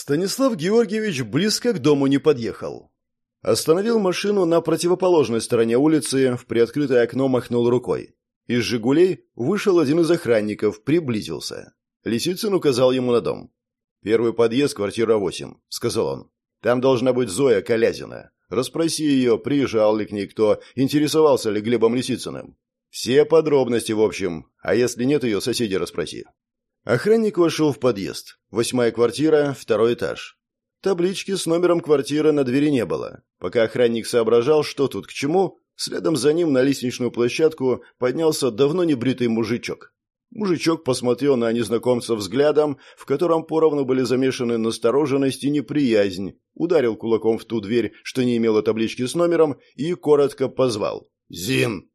Станислав Георгиевич близко к дому не подъехал. Остановил машину на противоположной стороне улицы, в приоткрытое окно махнул рукой. Из «Жигулей» вышел один из охранников, приблизился. Лисицын указал ему на дом. «Первый подъезд, квартира 8», — сказал он. «Там должна быть Зоя Колязина. Расспроси ее, приезжал ли к ней кто, интересовался ли Глебом Лисицыным. Все подробности, в общем, а если нет ее, соседи расспроси». Охранник вошел в подъезд. Восьмая квартира, второй этаж. Таблички с номером квартиры на двери не было. Пока охранник соображал, что тут к чему, следом за ним на лестничную площадку поднялся давно небритый мужичок. Мужичок посмотрел на незнакомца взглядом, в котором поровну были замешаны настороженность и неприязнь, ударил кулаком в ту дверь, что не имела таблички с номером, и коротко позвал. «Зин!»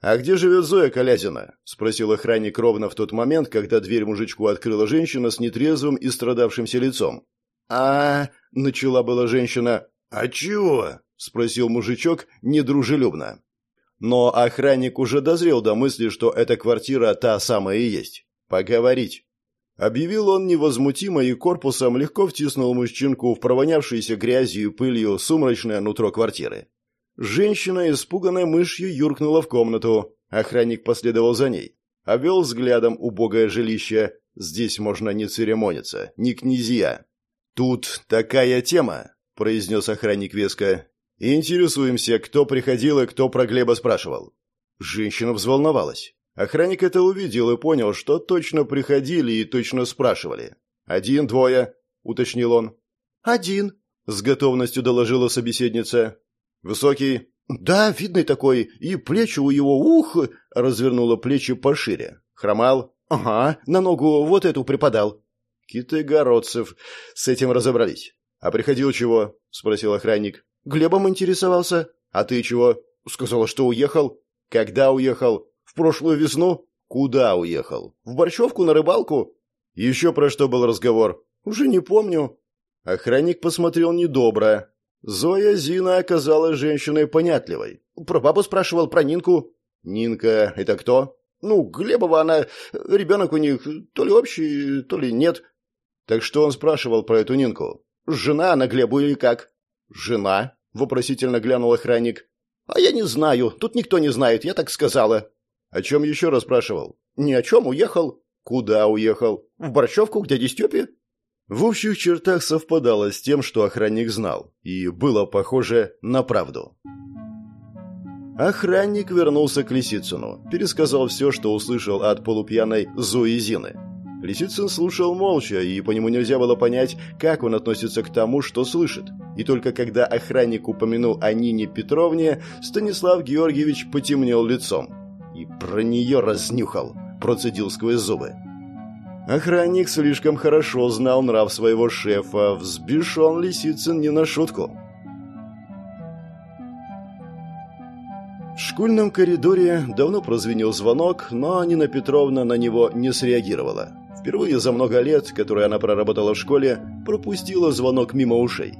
«А где живет Зоя Колязина?» – спросил охранник ровно в тот момент, когда дверь мужичку открыла женщина с нетрезвым и страдавшимся лицом. «А...» – начала была женщина. «А чего?» – спросил мужичок недружелюбно. Но охранник уже дозрел до мысли, что эта квартира та самая и есть. «Поговорить». Объявил он невозмутимо и корпусом легко втиснул мужчинку в провонявшееся грязью и пылью сумрачное нутро квартиры. Женщина, испуганная мышью, юркнула в комнату. Охранник последовал за ней. Обвел взглядом убогое жилище. Здесь можно не церемониться, не князья. «Тут такая тема», — произнес охранник веско. «Интересуемся, кто приходил и кто про Глеба спрашивал». Женщина взволновалась. Охранник это увидел и понял, что точно приходили и точно спрашивали. «Один, двое», — уточнил он. «Один», — с готовностью доложила собеседница. «Высокий?» «Да, видный такой, и плечи у его, ух!» развернула плечи пошире. «Хромал?» «Ага, на ногу вот эту припадал». «Китайгородцев. С этим разобрались. А приходил чего?» — спросил охранник. «Глебом интересовался». «А ты чего?» «Сказала, что уехал». «Когда уехал?» «В прошлую весну». «Куда уехал?» «В Борщевку на рыбалку». «Еще про что был разговор?» «Уже не помню». Охранник посмотрел недобро, Зоя Зина оказалась женщиной понятливой. Про бабу спрашивал, про Нинку. Нинка — это кто? Ну, Глебова она, ребенок у них, то ли общий, то ли нет. Так что он спрашивал про эту Нинку? Жена она Глебу или как? Жена? Вопросительно глянул охранник. А я не знаю, тут никто не знает, я так сказала. О чем еще расспрашивал? Ни о чем, уехал. Куда уехал? В Борщевку, к дяде Степе в общих чертах совпадало с тем, что охранник знал, и было похоже на правду. Охранник вернулся к Лисицыну, пересказал все, что услышал от полупьяной Зои Зины. Лисицын слушал молча, и по нему нельзя было понять, как он относится к тому, что слышит. И только когда охранник упомянул о Нине Петровне, Станислав Георгиевич потемнел лицом. «И про нее разнюхал», – процедил сквозь зубы. Охранник слишком хорошо знал нрав своего шефа, взбешен Лисицын не на шутку. В школьном коридоре давно прозвенел звонок, но Нина Петровна на него не среагировала. Впервые за много лет, которые она проработала в школе, пропустила звонок мимо ушей.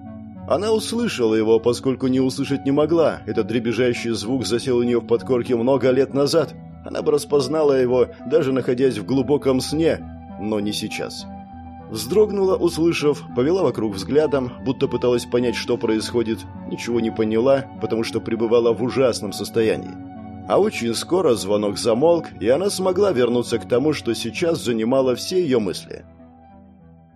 Она услышала его, поскольку не услышать не могла. Этот дребезжащий звук засел у нее в подкорке много лет назад. Она бы распознала его, даже находясь в глубоком сне, но не сейчас. Вздрогнула, услышав, повела вокруг взглядом, будто пыталась понять, что происходит, ничего не поняла, потому что пребывала в ужасном состоянии. А очень скоро звонок замолк, и она смогла вернуться к тому, что сейчас занимало все ее мысли.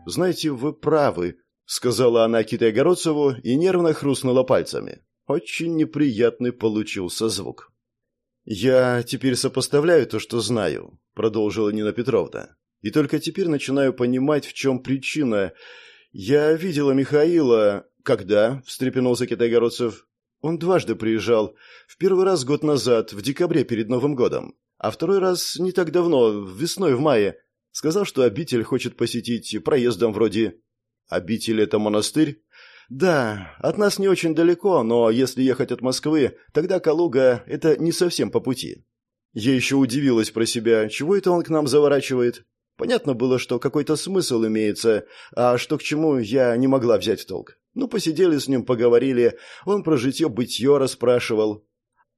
«Знаете, вы правы», — сказала она Китайгородцеву и нервно хрустнула пальцами. Очень неприятный получился звук. «Я теперь сопоставляю то, что знаю», — продолжила Нина Петровна. И только теперь начинаю понимать, в чем причина. Я видела Михаила... Когда? встрепенулся Китайгородцев. Он дважды приезжал. В первый раз год назад, в декабре перед Новым годом. А второй раз не так давно, весной в мае. Сказал, что обитель хочет посетить проездом вроде... Обитель — это монастырь? Да, от нас не очень далеко, но если ехать от Москвы, тогда Калуга — это не совсем по пути. Я еще удивилась про себя, чего это он к нам заворачивает. Понятно было, что какой-то смысл имеется, а что к чему я не могла взять в толк. Ну, посидели с ним, поговорили, он про житье-бытье расспрашивал.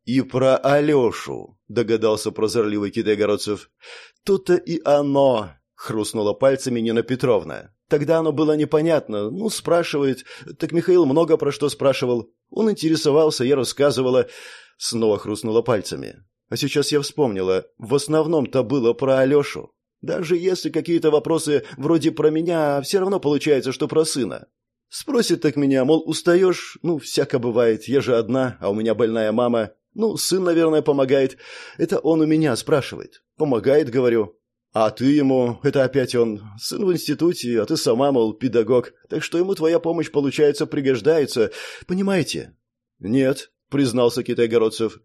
«И про Алешу», — догадался прозорливый Китайгородцев. «То-то и оно», — хрустнула пальцами Нина Петровна. Тогда оно было непонятно. Ну, спрашивает. Так Михаил много про что спрашивал. Он интересовался, я рассказывала. Снова хрустнула пальцами. А сейчас я вспомнила. В основном-то было про Алешу. Даже если какие-то вопросы вроде про меня, все равно получается, что про сына. Спросит так меня, мол, устаешь? Ну, всяко бывает. Я же одна, а у меня больная мама. Ну, сын, наверное, помогает. Это он у меня спрашивает. Помогает, говорю. А ты ему, это опять он, сын в институте, а ты сама, мол, педагог, так что ему твоя помощь, получается, пригождается, понимаете? Нет, признался Китай-Городцев.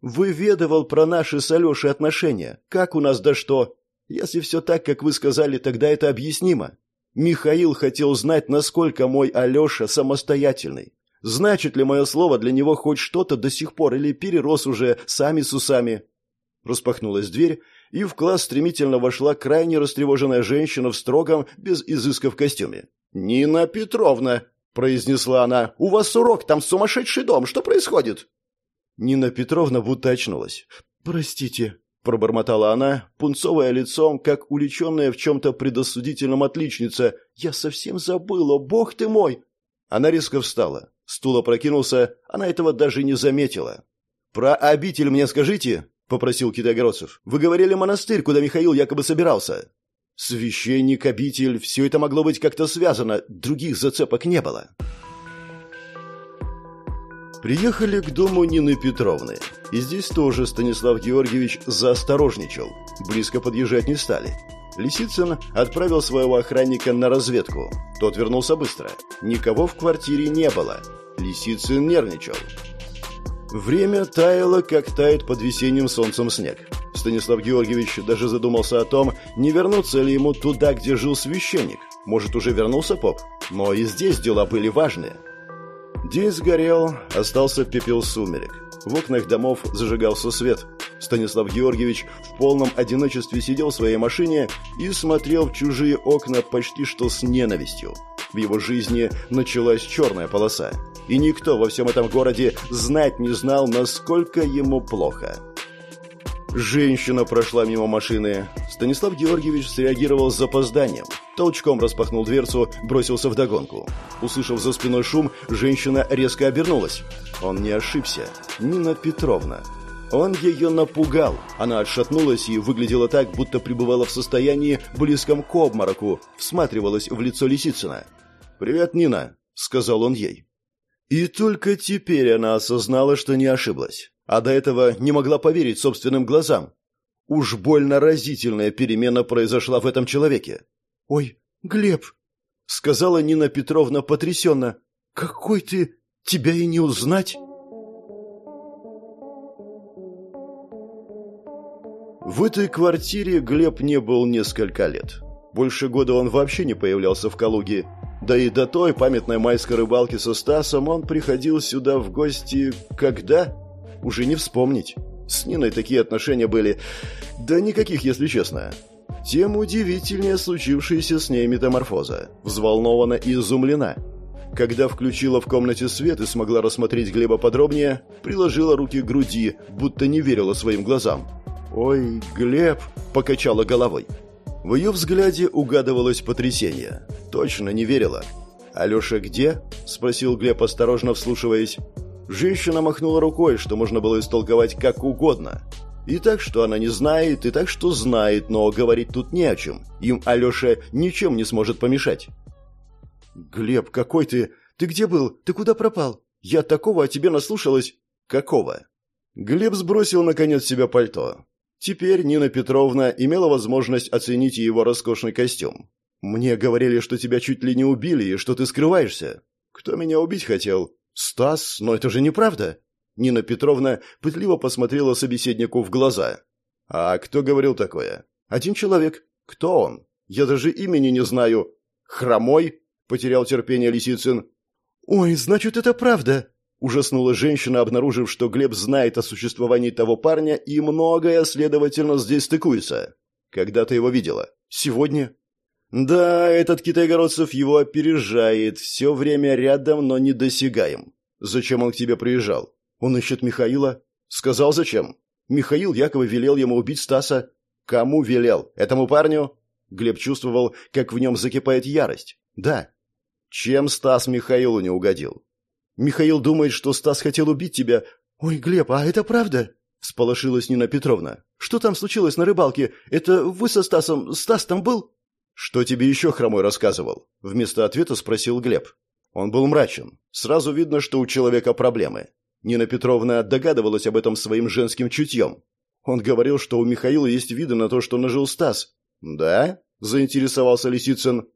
Выведывал про наши с Алешей отношения, как у нас да что. Если все так, как вы сказали, тогда это объяснимо. Михаил хотел знать, насколько мой Алеша самостоятельный. Значит ли мое слово для него хоть что-то до сих пор или перерос уже сами с усами? Распахнулась дверь, и в класс стремительно вошла крайне растревоженная женщина в строгом, без изысков костюме. «Нина Петровна!» – произнесла она. «У вас урок, там сумасшедший дом. Что происходит?» Нина Петровна будто очнулась. «Простите», – пробормотала она, пунцовое лицом, как уличенная в чем-то предосудительном отличница. «Я совсем забыла, бог ты мой!» Она резко встала. Стул опрокинулся, она этого даже не заметила. «Про обитель мне скажите?» — попросил Китайгородцев. «Вы говорили монастырь, куда Михаил якобы собирался». «Священник, обитель, все это могло быть как-то связано, других зацепок не было». Приехали к дому Нины Петровны. И здесь тоже Станислав Георгиевич заосторожничал. Близко подъезжать не стали. Лисицын отправил своего охранника на разведку. Тот вернулся быстро. Никого в квартире не было. Лисицын нервничал. Время таяло, как тает под весенним солнцем снег. Станислав Георгиевич даже задумался о том, не вернуться ли ему туда, где жил священник. Может, уже вернулся поп? Но и здесь дела были важные. День сгорел, остался пепел сумерек. В окнах домов зажигался свет. Станислав Георгиевич в полном одиночестве сидел в своей машине и смотрел в чужие окна почти что с ненавистью. В его жизни началась черная полоса. И никто во всем этом городе знать не знал, насколько ему плохо. Женщина прошла мимо машины. Станислав Георгиевич среагировал с запозданием. Толчком распахнул дверцу, бросился в догонку. Услышав за спиной шум, женщина резко обернулась. Он не ошибся. Нина Петровна. Он ее напугал. Она отшатнулась и выглядела так, будто пребывала в состоянии близком к обмороку, всматривалась в лицо Лисицына. «Привет, Нина», — сказал он ей. И только теперь она осознала, что не ошиблась. А до этого не могла поверить собственным глазам. Уж больно разительная перемена произошла в этом человеке. «Ой, Глеб!» — сказала Нина Петровна потрясенно. «Какой ты! Тебя и не узнать!» В этой квартире Глеб не был несколько лет. Больше года он вообще не появлялся в Калуге. Да и до той памятной майской рыбалки со Стасом он приходил сюда в гости когда? Уже не вспомнить. С Ниной такие отношения были... Да никаких, если честно. Тем удивительнее случившаяся с ней метаморфоза. Взволнована и изумлена. Когда включила в комнате свет и смогла рассмотреть Глеба подробнее, приложила руки к груди, будто не верила своим глазам. «Ой, Глеб!» – покачала головой. В ее взгляде угадывалось потрясение. Точно не верила. «Алеша где?» – спросил Глеб, осторожно вслушиваясь. Женщина махнула рукой, что можно было истолковать как угодно. И так, что она не знает, и так, что знает, но говорить тут не о чем. Им Алеша ничем не сможет помешать. «Глеб, какой ты? Ты где был? Ты куда пропал? Я такого о тебе наслушалась». «Какого?» Глеб сбросил, наконец, себя пальто. Теперь Нина Петровна имела возможность оценить его роскошный костюм. «Мне говорили, что тебя чуть ли не убили и что ты скрываешься. Кто меня убить хотел? Стас? Но это же неправда!» Нина Петровна пытливо посмотрела собеседнику в глаза. «А кто говорил такое?» «Один человек. Кто он? Я даже имени не знаю. Хромой?» — потерял терпение Лисицын. «Ой, значит, это правда!» Ужаснула женщина, обнаружив, что Глеб знает о существовании того парня и многое, следовательно, здесь стыкуется. «Когда ты его видела?» «Сегодня». «Да, этот китайгородцев его опережает, все время рядом, но недосягаем. Зачем он к тебе приезжал? Он ищет Михаила. Сказал, зачем? Михаил якобы велел ему убить Стаса. Кому велел? Этому парню? Глеб чувствовал, как в нем закипает ярость. Да. Чем Стас Михаилу не угодил? Михаил думает, что Стас хотел убить тебя. Ой, Глеб, а это правда? Всполошилась Нина Петровна. Что там случилось на рыбалке? Это вы со Стасом... Стас там был? Что тебе еще хромой рассказывал? Вместо ответа спросил Глеб. Он был мрачен. Сразу видно, что у человека проблемы. Нина Петровна догадывалась об этом своим женским чутьем. Он говорил, что у Михаила есть виды на то, что нажил Стас. «Да?» – заинтересовался Лисицын.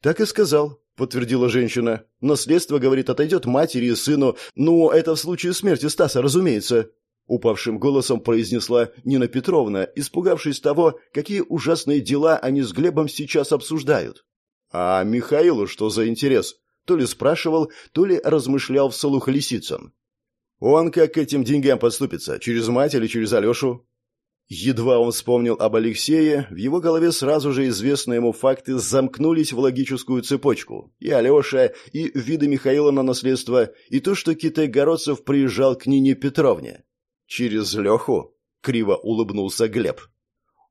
«Так и сказал», – подтвердила женщина. «Наследство, говорит, отойдет матери и сыну. Ну, это в случае смерти Стаса, разумеется». Упавшим голосом произнесла Нина Петровна, испугавшись того, какие ужасные дела они с Глебом сейчас обсуждают. «А Михаилу что за интерес?» То ли спрашивал, то ли размышлял вслух Лисицын. «Он как к этим деньгам подступится? Через мать или через Алешу?» Едва он вспомнил об Алексее, в его голове сразу же известные ему факты замкнулись в логическую цепочку. И Алеша, и виды Михаила на наследство, и то, что Китай-Городцев приезжал к Нине Петровне. «Через Леху?» — криво улыбнулся Глеб.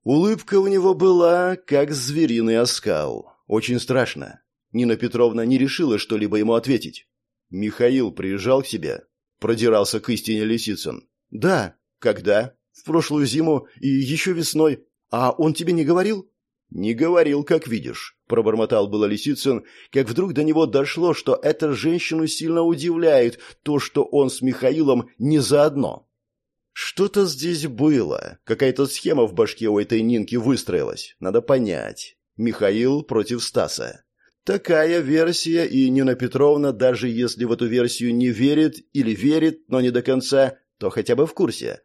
Улыбка у него была, как звериный оскал. Очень страшно. Нина Петровна не решила что-либо ему ответить. «Михаил приезжал к себе?» Продирался к истине Лисицын. «Да. Когда?» В прошлую зиму и еще весной. А он тебе не говорил?» «Не говорил, как видишь», — пробормотал было Лисицын, как вдруг до него дошло, что эта женщину сильно удивляет то, что он с Михаилом не заодно. Что-то здесь было, какая-то схема в башке у этой Нинки выстроилась, надо понять. Михаил против Стаса. Такая версия, и Нина Петровна, даже если в эту версию не верит или верит, но не до конца, то хотя бы в курсе.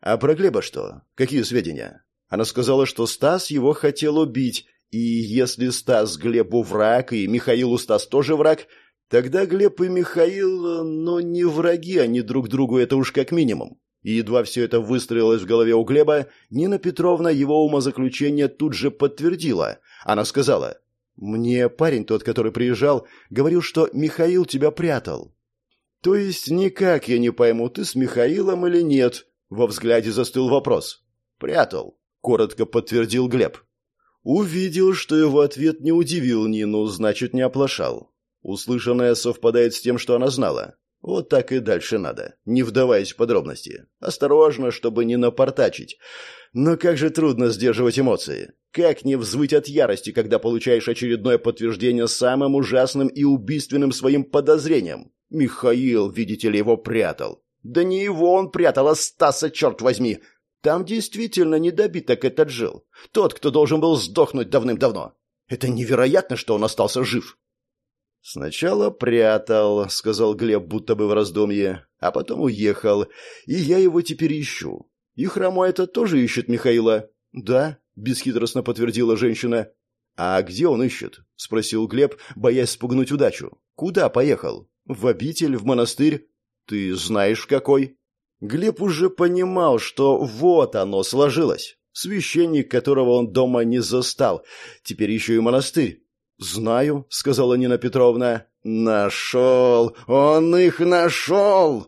А про Глеба что? Какие сведения? Она сказала, что Стас его хотел убить, и если Стас Глебу враг, и Михаилу Стас тоже враг, тогда Глеб и Михаил, ну, не враги они друг другу, это уж как минимум. И едва все это выстроилось в голове у Глеба, Нина Петровна его умозаключение тут же подтвердила. Она сказала, «Мне парень тот, который приезжал, говорил, что Михаил тебя прятал». «То есть никак я не пойму, ты с Михаилом или нет?» Во взгляде застыл вопрос. «Прятал», — коротко подтвердил Глеб. Увидел, что его ответ не удивил Нину, значит, не оплошал. Услышанное совпадает с тем, что она знала. Вот так и дальше надо, не вдаваясь в подробности. Осторожно, чтобы не напортачить. Но как же трудно сдерживать эмоции. Как не взвыть от ярости, когда получаешь очередное подтверждение самым ужасным и убийственным своим подозрением? Михаил, видите ли, его прятал. Да не его он прятал, а Стаса, черт возьми. Там действительно недобиток этот жил. Тот, кто должен был сдохнуть давным-давно. Это невероятно, что он остался жив. «Сначала прятал», — сказал Глеб, будто бы в раздумье, — «а потом уехал, и я его теперь ищу. И хромой это тоже ищет Михаила?» «Да», — бесхитростно подтвердила женщина. «А где он ищет?» — спросил Глеб, боясь спугнуть удачу. «Куда поехал? В обитель, в монастырь?» «Ты знаешь, какой?» Глеб уже понимал, что вот оно сложилось. Священник, которого он дома не застал. Теперь еще и монастырь. «Знаю», — сказала Нина Петровна. «Нашел! Он их нашел!»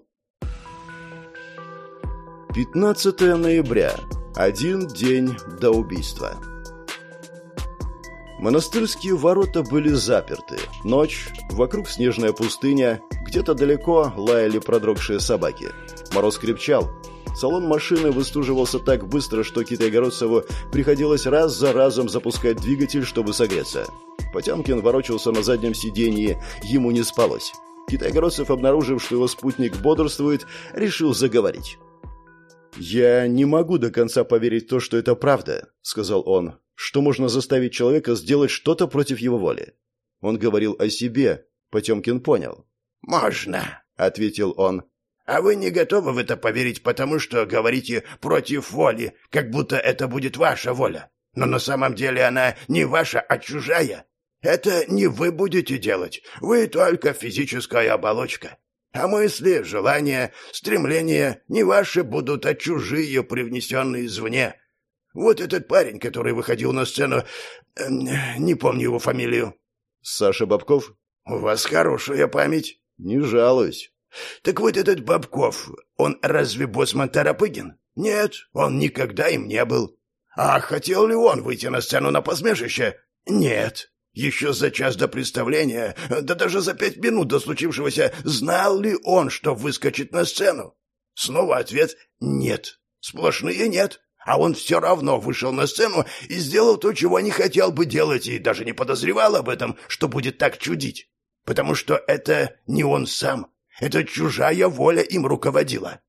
15 ноября. Один день до убийства. Монастырские ворота были заперты. Ночь, вокруг снежная пустыня, где-то далеко лаяли продрогшие собаки. Мороз крепчал. Салон машины выстуживался так быстро, что Китайгородцеву приходилось раз за разом запускать двигатель, чтобы согреться. Потемкин ворочался на заднем сиденье, ему не спалось. Китайгородцев, обнаружив, что его спутник бодрствует, решил заговорить. «Я не могу до конца поверить в то, что это правда», — сказал он что можно заставить человека сделать что-то против его воли. Он говорил о себе, Потемкин понял. «Можно», — ответил он. «А вы не готовы в это поверить, потому что говорите против воли, как будто это будет ваша воля. Но на самом деле она не ваша, а чужая. Это не вы будете делать, вы только физическая оболочка. А мысли, желания, стремления не ваши будут, а чужие, привнесенные извне. Вот этот парень, который выходил на сцену... Э, не помню его фамилию. Саша Бабков? У вас хорошая память. Не жалуюсь. Так вот этот Бабков, он разве боссман Тарапыгин? Нет, он никогда им не был. А хотел ли он выйти на сцену на посмешище? Нет. Еще за час до представления, да даже за пять минут до случившегося, знал ли он, что выскочит на сцену? Снова ответ «нет». Сплошные «нет». А он все равно вышел на сцену и сделал то, чего не хотел бы делать, и даже не подозревал об этом, что будет так чудить. Потому что это не он сам, это чужая воля им руководила.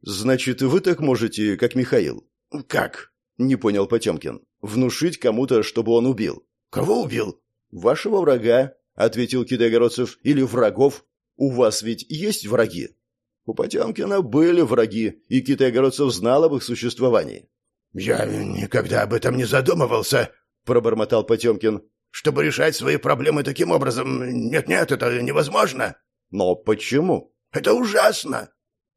«Значит, вы так можете, как Михаил?» «Как?» — не понял Потемкин. «Внушить кому-то, чтобы он убил». «Кого убил?» «Вашего врага», — ответил Китай-Городцев. «Или врагов. У вас ведь есть враги?» У Потемкина были враги, и Китай-Городцев знал об их существовании. «Я никогда об этом не задумывался», — пробормотал Потемкин. «Чтобы решать свои проблемы таким образом, нет-нет, это невозможно». «Но почему?» «Это ужасно».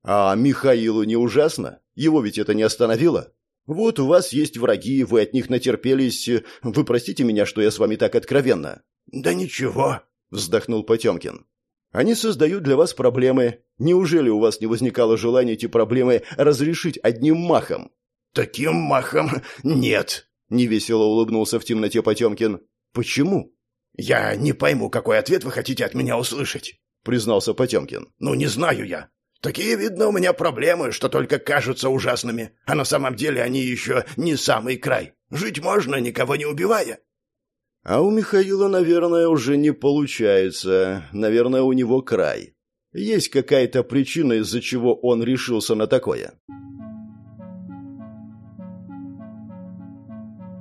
«А Михаилу не ужасно? Его ведь это не остановило?» «Вот у вас есть враги, вы от них натерпелись. Вы простите меня, что я с вами так откровенно». «Да ничего», — вздохнул Потемкин. Они создают для вас проблемы. Неужели у вас не возникало желания эти проблемы разрешить одним махом? Таким махом нет, невесело улыбнулся в темноте Потемкин. Почему? Я не пойму, какой ответ вы хотите от меня услышать, признался Потемкин. Ну не знаю я. Такие, видно, у меня проблемы, что только кажутся ужасными, а на самом деле они еще не самый край. Жить можно, никого не убивая. А у Михаила, наверное, уже не получается. Наверное, у него край. Есть какая-то причина, из-за чего он решился на такое.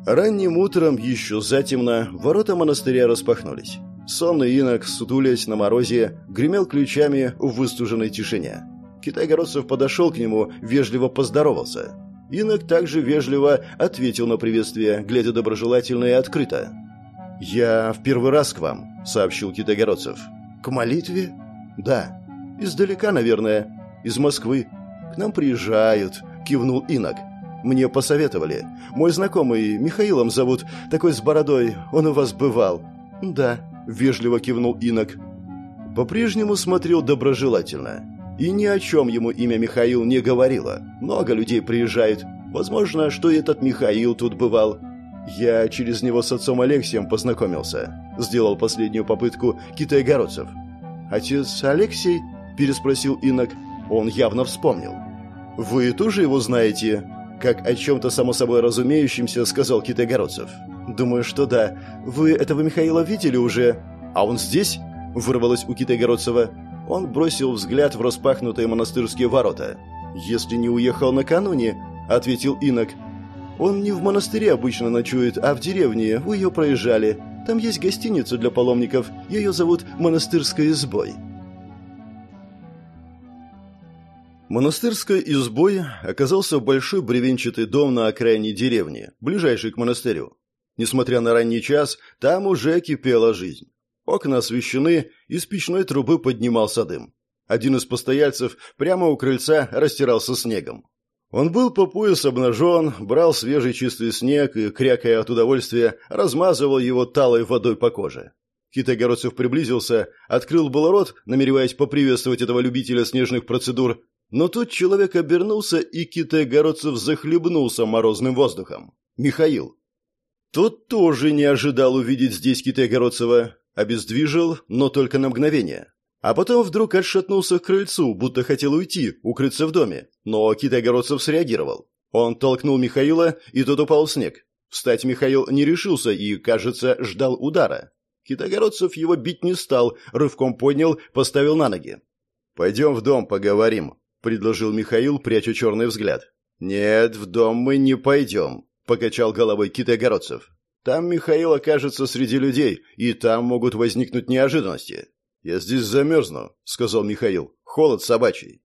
Ранним утром, еще затемно, ворота монастыря распахнулись. Сонный инок, сутулясь на морозе, гремел ключами в выстуженной тишине. Китайгородцев подошел к нему, вежливо поздоровался. Инок также вежливо ответил на приветствие, глядя доброжелательно и открыто. «Я в первый раз к вам», — сообщил Китайгородцев. «К молитве?» «Да. Издалека, наверное. Из Москвы. К нам приезжают», — кивнул инок. «Мне посоветовали. Мой знакомый, Михаилом зовут, такой с бородой, он у вас бывал». «Да», — вежливо кивнул инок. По-прежнему смотрел доброжелательно. И ни о чем ему имя Михаил не говорило. Много людей приезжает. Возможно, что этот Михаил тут бывал. «Я через него с отцом Алексием познакомился», — сделал последнюю попытку Китай-Городцев. «Отец Алексей?» — переспросил инок. Он явно вспомнил. «Вы тоже его знаете?» Как о чем-то само собой разумеющемся сказал Китай-Городцев. «Думаю, что да. Вы этого Михаила видели уже?» «А он здесь?» — вырвалось у Китай-Городцева. Он бросил взгляд в распахнутые монастырские ворота. «Если не уехал накануне», — ответил инок, он не в монастыре обычно ночует, а в деревне. Вы ее проезжали. Там есть гостиница для паломников. Ее зовут Монастырской избой». Монастырской избой оказался большой бревенчатый дом на окраине деревни, ближайший к монастырю. Несмотря на ранний час, там уже кипела жизнь. Окна освещены, из печной трубы поднимался дым. Один из постояльцев прямо у крыльца растирался снегом. Он был по пояс обнажен, брал свежий чистый снег и, крякая от удовольствия, размазывал его талой водой по коже. Китайгородцев приблизился, открыл был рот, намереваясь поприветствовать этого любителя снежных процедур, но тут человек обернулся, и Китайгородцев захлебнулся морозным воздухом. Михаил. Тот тоже не ожидал увидеть здесь Китайгородцева, обездвижил, но только на мгновение. А потом вдруг отшатнулся к крыльцу, будто хотел уйти, укрыться в доме. Но Китай-Городцев среагировал. Он толкнул Михаила, и тот упал в снег. Встать Михаил не решился и, кажется, ждал удара. Китайгородцев его бить не стал, рывком поднял, поставил на ноги. «Пойдем в дом, поговорим», — предложил Михаил, пряча черный взгляд. «Нет, в дом мы не пойдем», — покачал головой Китайгородцев. «Там Михаил окажется среди людей, и там могут возникнуть неожиданности. «Я здесь замерзну», — сказал Михаил. «Холод собачий».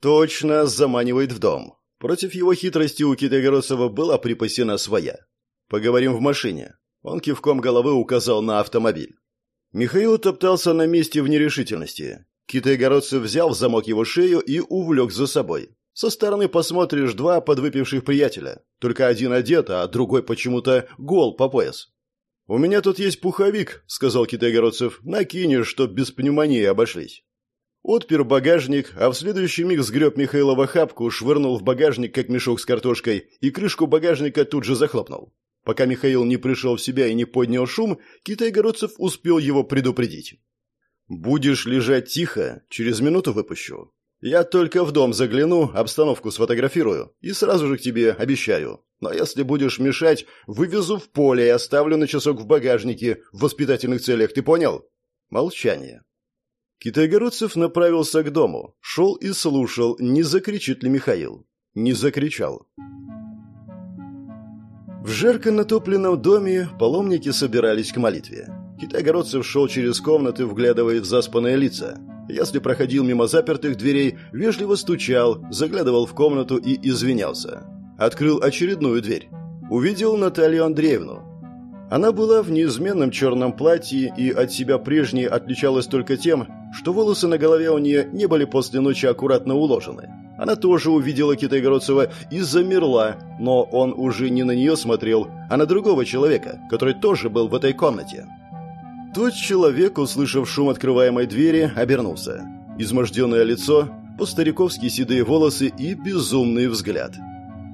«Точно заманивает в дом». Против его хитрости у Китайгородцева была припасена своя. «Поговорим в машине». Он кивком головы указал на автомобиль. Михаил топтался на месте в нерешительности. Китайгородцев взял в замок его шею и увлек за собой. Со стороны посмотришь два подвыпивших приятеля. Только один одет, а другой почему-то гол по пояс. «У меня тут есть пуховик», — сказал Китайгородцев. «Накинешь, чтоб без пневмонии обошлись». Отпер багажник, а в следующий миг сгреб Михаила в охапку, швырнул в багажник, как мешок с картошкой, и крышку багажника тут же захлопнул. Пока Михаил не пришел в себя и не поднял шум, Китай-Городцев успел его предупредить. «Будешь лежать тихо, через минуту выпущу. Я только в дом загляну, обстановку сфотографирую и сразу же к тебе обещаю. Но если будешь мешать, вывезу в поле и оставлю на часок в багажнике в воспитательных целях, ты понял?» Молчание. Китайгородцев направился к дому, шел и слушал, не закричит ли Михаил. Не закричал. В жарко натопленном доме паломники собирались к молитве. Китайгородцев шел через комнаты, вглядывая в заспанные лица. Если проходил мимо запертых дверей, вежливо стучал, заглядывал в комнату и извинялся. Открыл очередную дверь. Увидел Наталью Андреевну. Она была в неизменном черном платье и от себя прежней отличалась только тем, что волосы на голове у нее не были после ночи аккуратно уложены. Она тоже увидела Китайгородцева и замерла, но он уже не на нее смотрел, а на другого человека, который тоже был в этой комнате. Тот человек, услышав шум открываемой двери, обернулся. Изможденное лицо, по-стариковски седые волосы и безумный взгляд.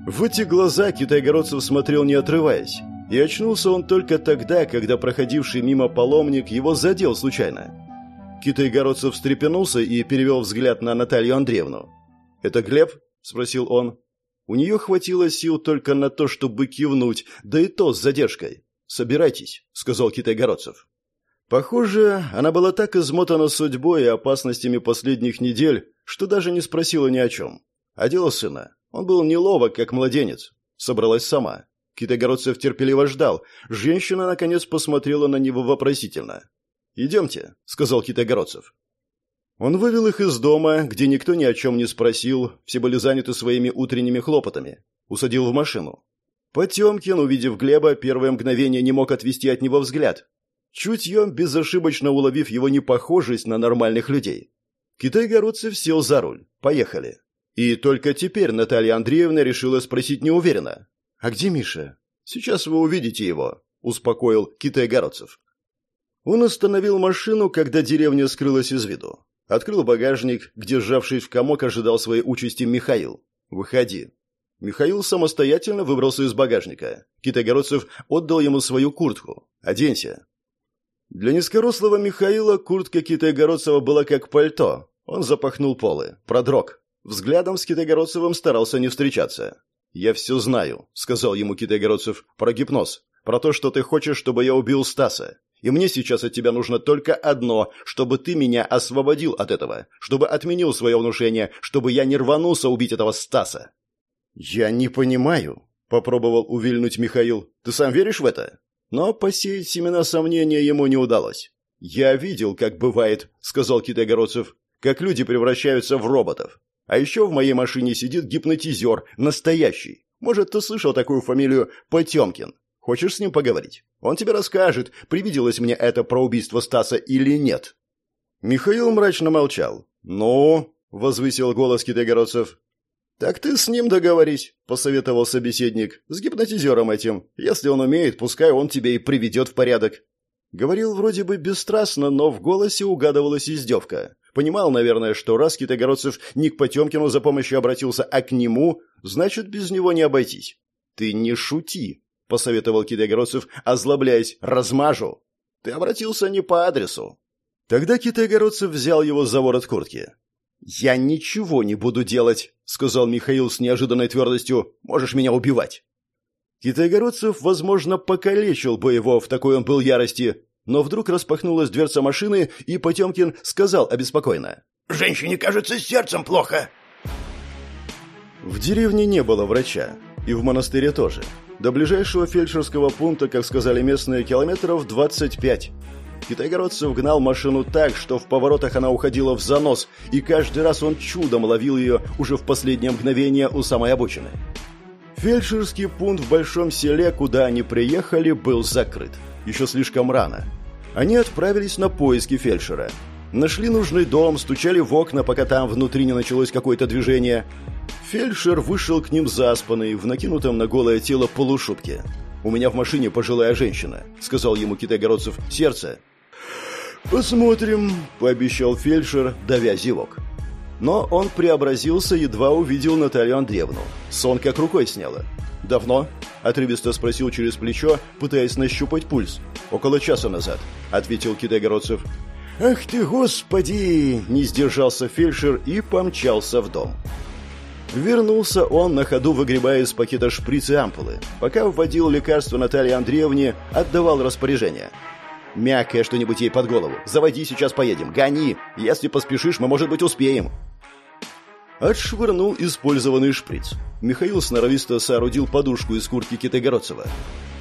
В эти глаза Китайгородцев смотрел не отрываясь, и очнулся он только тогда, когда проходивший мимо паломник его задел случайно. Китайгородцев встрепенулся и перевел взгляд на Наталью Андреевну. «Это Глеб?» – спросил он. У нее хватило сил только на то, чтобы кивнуть, да и то с задержкой. «Собирайтесь», – сказал Китайгородцев. Похоже, она была так измотана судьбой и опасностями последних недель, что даже не спросила ни о чем. А дело сына. Он был неловок, как младенец. Собралась сама. Китайгородцев терпеливо ждал. Женщина, наконец, посмотрела на него вопросительно. «Идемте», — сказал Китайгородцев. Он вывел их из дома, где никто ни о чем не спросил, все были заняты своими утренними хлопотами. Усадил в машину. Потемкин, увидев Глеба, первое мгновение не мог отвести от него взгляд. Чутьем, безошибочно уловив его непохожесть на нормальных людей. Китай-городцев сел за руль. Поехали. И только теперь Наталья Андреевна решила спросить неуверенно. «А где Миша?» «Сейчас вы увидите его», — успокоил Китай-городцев. Он остановил машину, когда деревня скрылась из виду. Открыл багажник, где, сжавшись в комок, ожидал своей участи Михаил. «Выходи». Михаил самостоятельно выбрался из багажника. Китайгородцев отдал ему свою куртку. «Оденься». Для низкорослого Михаила куртка Китайгородцева была как пальто. Он запахнул полы, продрог. Взглядом с Китайгородцевым старался не встречаться. «Я все знаю», — сказал ему Китайгородцев, — «про гипноз, про то, что ты хочешь, чтобы я убил Стаса. И мне сейчас от тебя нужно только одно, чтобы ты меня освободил от этого, чтобы отменил свое внушение, чтобы я не рванулся убить этого Стаса». «Я не понимаю», — попробовал увильнуть Михаил. «Ты сам веришь в это?» Но посеять семена сомнения ему не удалось. «Я видел, как бывает», — сказал Китайгородцев, «как люди превращаются в роботов. А еще в моей машине сидит гипнотизер, настоящий. Может, ты слышал такую фамилию Потемкин? Хочешь с ним поговорить? Он тебе расскажет, привиделось мне это про убийство Стаса или нет». Михаил мрачно молчал. «Ну?» — возвысил голос китайгородцев. «Так ты с ним договорись», — посоветовал собеседник. «С гипнотизером этим. Если он умеет, пускай он тебя и приведет в порядок». Говорил вроде бы бесстрастно, но в голосе угадывалась издевка. Понимал, наверное, что раз Китайгородцев не к Потемкину за помощью обратился, а к нему, значит, без него не обойтись. «Ты не шути», — посоветовал Китайгородцев, озлобляясь, «размажу». «Ты обратился не по адресу». Тогда Китайгородцев взял его за ворот куртки. «Я ничего не буду делать», — сказал Михаил с неожиданной твердостью. «Можешь меня убивать». Китайгородцев, возможно, покалечил бы его, в такой он был ярости, но вдруг распахнулась дверца машины, и Потемкин сказал обеспокоенно. «Женщине, кажется, сердцем плохо». В деревне не было врача, и в монастыре тоже. До ближайшего фельдшерского пункта, как сказали местные, километров 25. Китайгородцев машину так, что в поворотах она уходила в занос, и каждый раз он чудом ловил ее уже в последнее мгновение у самой обочины. Фельдшерский пункт в большом селе, куда они приехали, был закрыт. Еще слишком рано. Они отправились на поиски фельдшера. Нашли нужный дом, стучали в окна, пока там внутри не началось какое-то движение. Фельдшер вышел к ним заспанный, в накинутом на голое тело полушубке. «У меня в машине пожилая женщина», — сказал ему Китайгородцев. «Сердце». Посмотрим», — пообещал фельдшер, давя зевок. Но он преобразился, едва увидел Наталью Андреевну. Сон как рукой сняло. «Давно?» – отрывисто спросил через плечо, пытаясь нащупать пульс. «Около часа назад», – ответил Китайгородцев. «Ах ты, господи!» – не сдержался фельдшер и помчался в дом. Вернулся он на ходу, выгребая из пакета шприцы ампулы. Пока вводил лекарство Наталье Андреевне, отдавал распоряжение. «Мягкое что-нибудь ей под голову. Заводи, сейчас поедем. Гони. Если поспешишь, мы, может быть, успеем». Отшвырнул использованный шприц. Михаил сноровисто соорудил подушку из куртки Китайгородцева.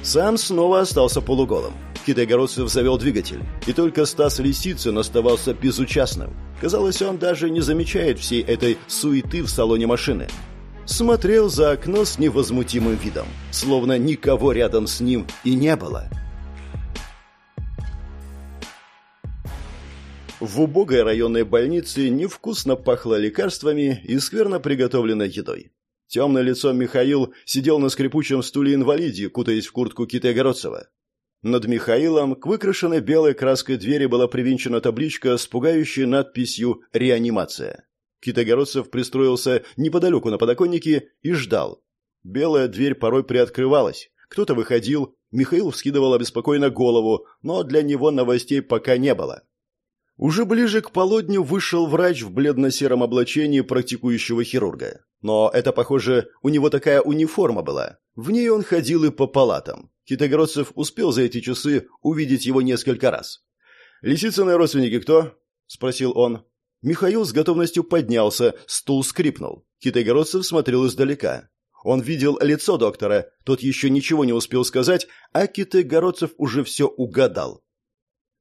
Сам снова остался полуголым. Китайгородцев завел двигатель, и только Стас Лисицын оставался безучастным. Казалось, он даже не замечает всей этой суеты в салоне машины. Смотрел за окно с невозмутимым видом, словно никого рядом с ним и не было. В убогой районной больнице невкусно пахло лекарствами и скверно приготовленной едой. Темное лицо Михаил сидел на скрипучем стуле инвалиде, кутаясь в куртку Китая-Городцева. Над Михаилом к выкрашенной белой краской двери была привинчена табличка с пугающей надписью «Реанимация». Китогородцев пристроился неподалеку на подоконнике и ждал. Белая дверь порой приоткрывалась. Кто-то выходил, Михаил вскидывал обеспокоенно голову, но для него новостей пока не было. Уже ближе к полудню вышел врач в бледно-сером облачении практикующего хирурга. Но это, похоже, у него такая униформа была. В ней он ходил и по палатам. Китогородцев успел за эти часы увидеть его несколько раз. «Лисицыны родственники кто?» – спросил он. Михаил с готовностью поднялся, стул скрипнул. Китайгородцев смотрел издалека. Он видел лицо доктора, тот еще ничего не успел сказать, а Китайгородцев уже все угадал.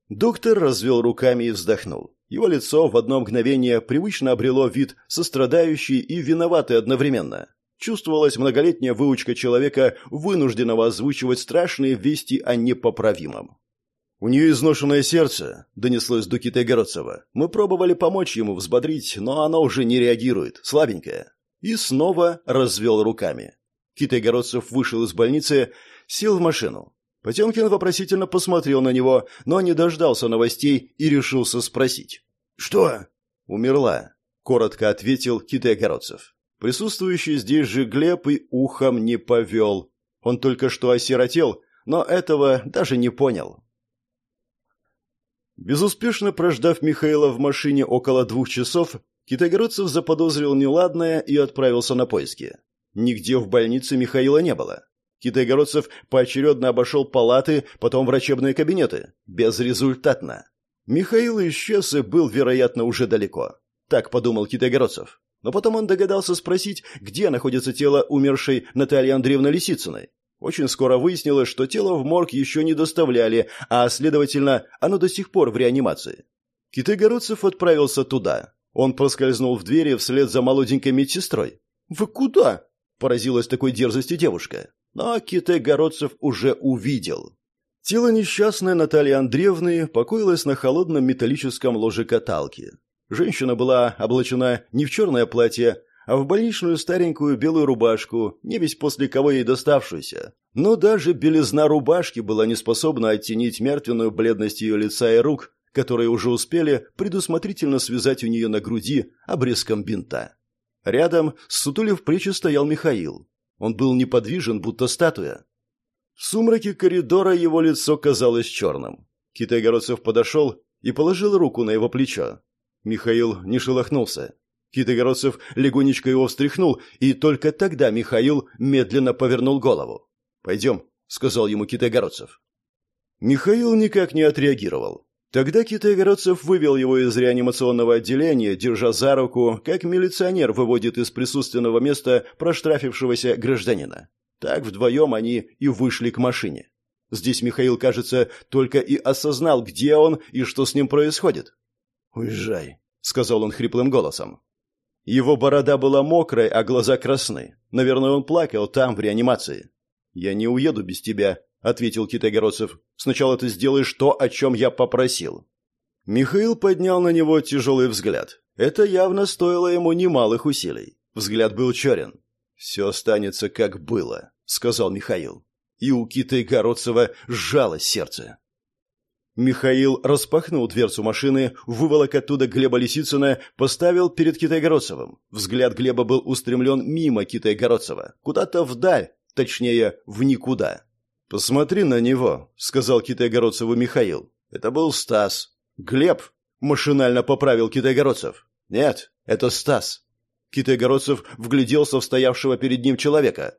Доктор развел руками и вздохнул. Его лицо в одно мгновение привычно обрело вид сострадающий и виноватый одновременно. Чувствовалась многолетняя выучка человека, вынужденного озвучивать страшные вести о непоправимом. «У нее изношенное сердце», — донеслось до Китайгородцева. «Мы пробовали помочь ему взбодрить, но она уже не реагирует, слабенькая». И снова развел руками. Китайгородцев вышел из больницы, сел в машину. Потемкин вопросительно посмотрел на него, но не дождался новостей и решился спросить. «Что?» «Умерла», — коротко ответил Китай-Огородцев. Присутствующий здесь же Глеб и ухом не повел. Он только что осиротел, но этого даже не понял. Безуспешно прождав Михаила в машине около двух часов, Китайгородцев заподозрил неладное и отправился на поиски. Нигде в больнице Михаила не было. Китайгородцев поочередно обошел палаты, потом врачебные кабинеты. Безрезультатно. Михаил исчез и был, вероятно, уже далеко. Так подумал Китайгородцев. Но потом он догадался спросить, где находится тело умершей Натальи Андреевны Лисицыной. Очень скоро выяснилось, что тело в морг еще не доставляли, а, следовательно, оно до сих пор в реанимации. Китайгородцев отправился туда. Он проскользнул в двери вслед за молоденькой медсестрой. «Вы куда?» – поразилась такой дерзости девушка. Но Китай-Городцев уже увидел. Тело несчастной Натальи Андреевны покоилось на холодном металлическом ложе каталки. Женщина была облачена не в черное платье, а в больничную старенькую белую рубашку, не весь после кого ей доставшуюся. Но даже белизна рубашки была не способна оттенить мертвенную бледность ее лица и рук, которые уже успели предусмотрительно связать у нее на груди обрезком бинта. Рядом, сутулив плечи, стоял Михаил. Он был неподвижен, будто статуя. В сумраке коридора его лицо казалось черным. Китайгородцев подошел и положил руку на его плечо. Михаил не шелохнулся. Китайгородцев легонечко его встряхнул, и только тогда Михаил медленно повернул голову. «Пойдем», — сказал ему Китайгородцев. Михаил никак не отреагировал. Тогда Китайгородцев вывел его из реанимационного отделения, держа за руку, как милиционер выводит из присутственного места проштрафившегося гражданина. Так вдвоем они и вышли к машине. Здесь Михаил, кажется, только и осознал, где он и что с ним происходит. «Уезжай», — сказал он хриплым голосом. Его борода была мокрой, а глаза красны. Наверное, он плакал там, в реанимации. «Я не уеду без тебя», — ответил Китайгородцев. «Сначала ты сделаешь то, о чем я попросил». Михаил поднял на него тяжелый взгляд. Это явно стоило ему немалых усилий. Взгляд был черен. «Все останется, как было», — сказал Михаил. И у Китайгородцева сжалось сердце. Михаил распахнул дверцу машины, выволок оттуда Глеба Лисицына, поставил перед Китайгородцевым. Взгляд Глеба был устремлен мимо Китайгородцева, куда-то вдаль, точнее, в никуда. «Посмотри на него», — сказал Китайгородцеву Михаил. «Это был Стас». «Глеб», — машинально поправил Китайгородцев. «Нет, это Стас». Китайгородцев вгляделся в стоявшего перед ним человека.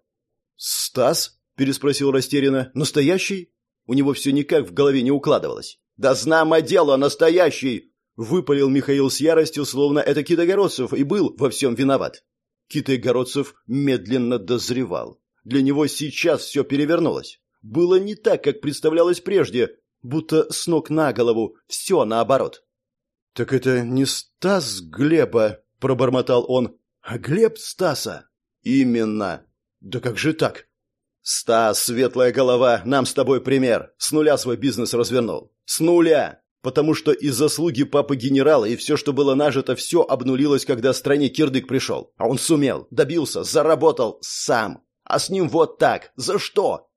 «Стас?» – переспросил растерянно. «Настоящий?» У него все никак в голове не укладывалось. «Да знамо дело, настоящий!» Выпалил Михаил с яростью, словно это Китайгородцев и был во всем виноват. Китайгородцев медленно дозревал. Для него сейчас все перевернулось. Было не так, как представлялось прежде, будто с ног на голову, все наоборот. «Так это не Стас Глеба», — пробормотал он, — «а Глеб Стаса». «Именно». «Да как же так?» «Стас, светлая голова, нам с тобой пример. С нуля свой бизнес развернул. С нуля!» Потому что из заслуги папы генерала и все, что было нажито, все обнулилось, когда стране кирдык пришел. А он сумел, добился, заработал сам. А с ним вот так. За что?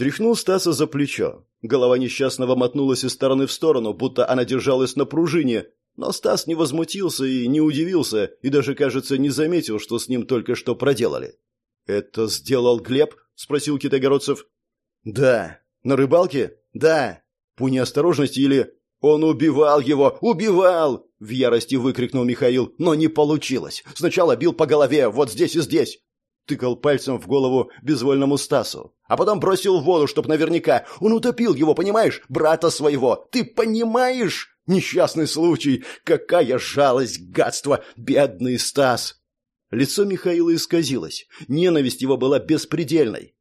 Тряхнул Стаса за плечо. Голова несчастного мотнулась из стороны в сторону, будто она держалась на пружине. Но Стас не возмутился и не удивился, и даже, кажется, не заметил, что с ним только что проделали. «Это сделал Глеб?» спросил Китайгородцев. Да. На рыбалке? Да. По неосторожности или он убивал его, убивал! В ярости выкрикнул Михаил, но не получилось. Сначала бил по голове, вот здесь и здесь. Тыкал пальцем в голову безвольному Стасу. А потом бросил в воду, чтоб наверняка. Он утопил его, понимаешь? Брата своего. Ты понимаешь? Несчастный случай. Какая жалость, гадство, бедный Стас. Лицо Михаила исказилось. Ненависть его была беспредельной.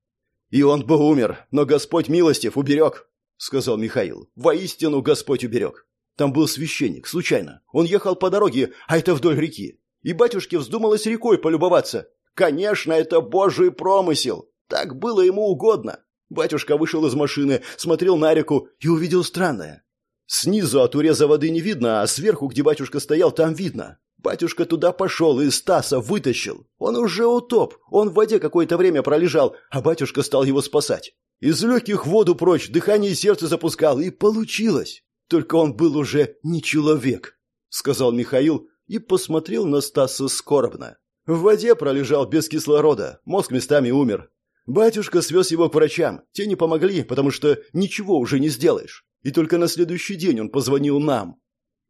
«И он бы умер, но Господь милостив уберег», — сказал Михаил. «Воистину Господь уберег. Там был священник, случайно. Он ехал по дороге, а это вдоль реки. И батюшке вздумалось рекой полюбоваться. Конечно, это Божий промысел. Так было ему угодно. Батюшка вышел из машины, смотрел на реку и увидел странное. Снизу от уреза воды не видно, а сверху, где батюшка стоял, там видно. Батюшка туда пошел и Стаса вытащил. Он уже утоп, он в воде какое-то время пролежал, а батюшка стал его спасать. Из легких воду прочь, дыхание и сердце запускал, и получилось. Только он был уже не человек, — сказал Михаил и посмотрел на Стаса скорбно. В воде пролежал без кислорода, мозг местами умер. Батюшка свез его к врачам, те не помогли, потому что ничего уже не сделаешь. И только на следующий день он позвонил нам.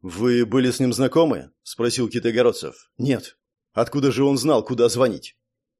«Вы были с ним знакомы?» – спросил Китайгородцев. «Нет». «Откуда же он знал, куда звонить?»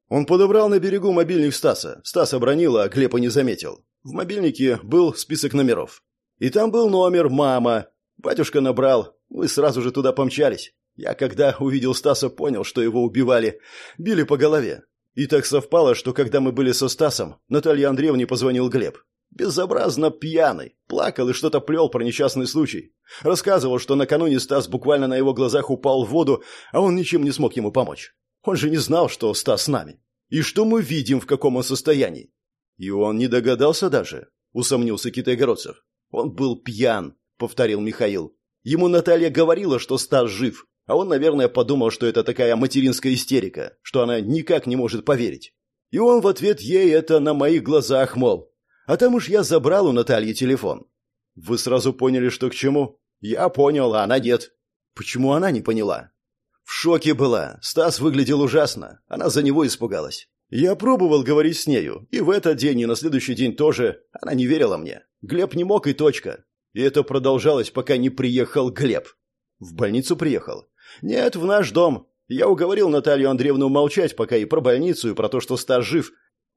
Он подобрал на берегу мобильник Стаса. Стас обронил, а Глеба не заметил. В мобильнике был список номеров. И там был номер «Мама». Батюшка набрал. Мы сразу же туда помчались. Я, когда увидел Стаса, понял, что его убивали. Били по голове. И так совпало, что когда мы были со Стасом, Наталье Андреевне позвонил Глеб. Безобразно пьяный. Плакал и что-то плел про несчастный случай. Рассказывал, что накануне Стас буквально на его глазах упал в воду, а он ничем не смог ему помочь. Он же не знал, что Стас с нами. И что мы видим, в каком он состоянии. И он не догадался даже, усомнился Китайгородцев. Он был пьян, повторил Михаил. Ему Наталья говорила, что Стас жив, а он, наверное, подумал, что это такая материнская истерика, что она никак не может поверить. И он в ответ ей это на моих глазах, мол, а там уж я забрал у Натальи телефон. Вы сразу поняли, что к чему? Я понял, а она нет. Почему она не поняла? В шоке была. Стас выглядел ужасно. Она за него испугалась. Я пробовал говорить с нею, и в этот день, и на следующий день тоже. Она не верила мне. Глеб не мог, и точка. И это продолжалось, пока не приехал Глеб. В больницу приехал? Нет, в наш дом. Я уговорил Наталью Андреевну молчать пока и про больницу, и про то, что Стас жив,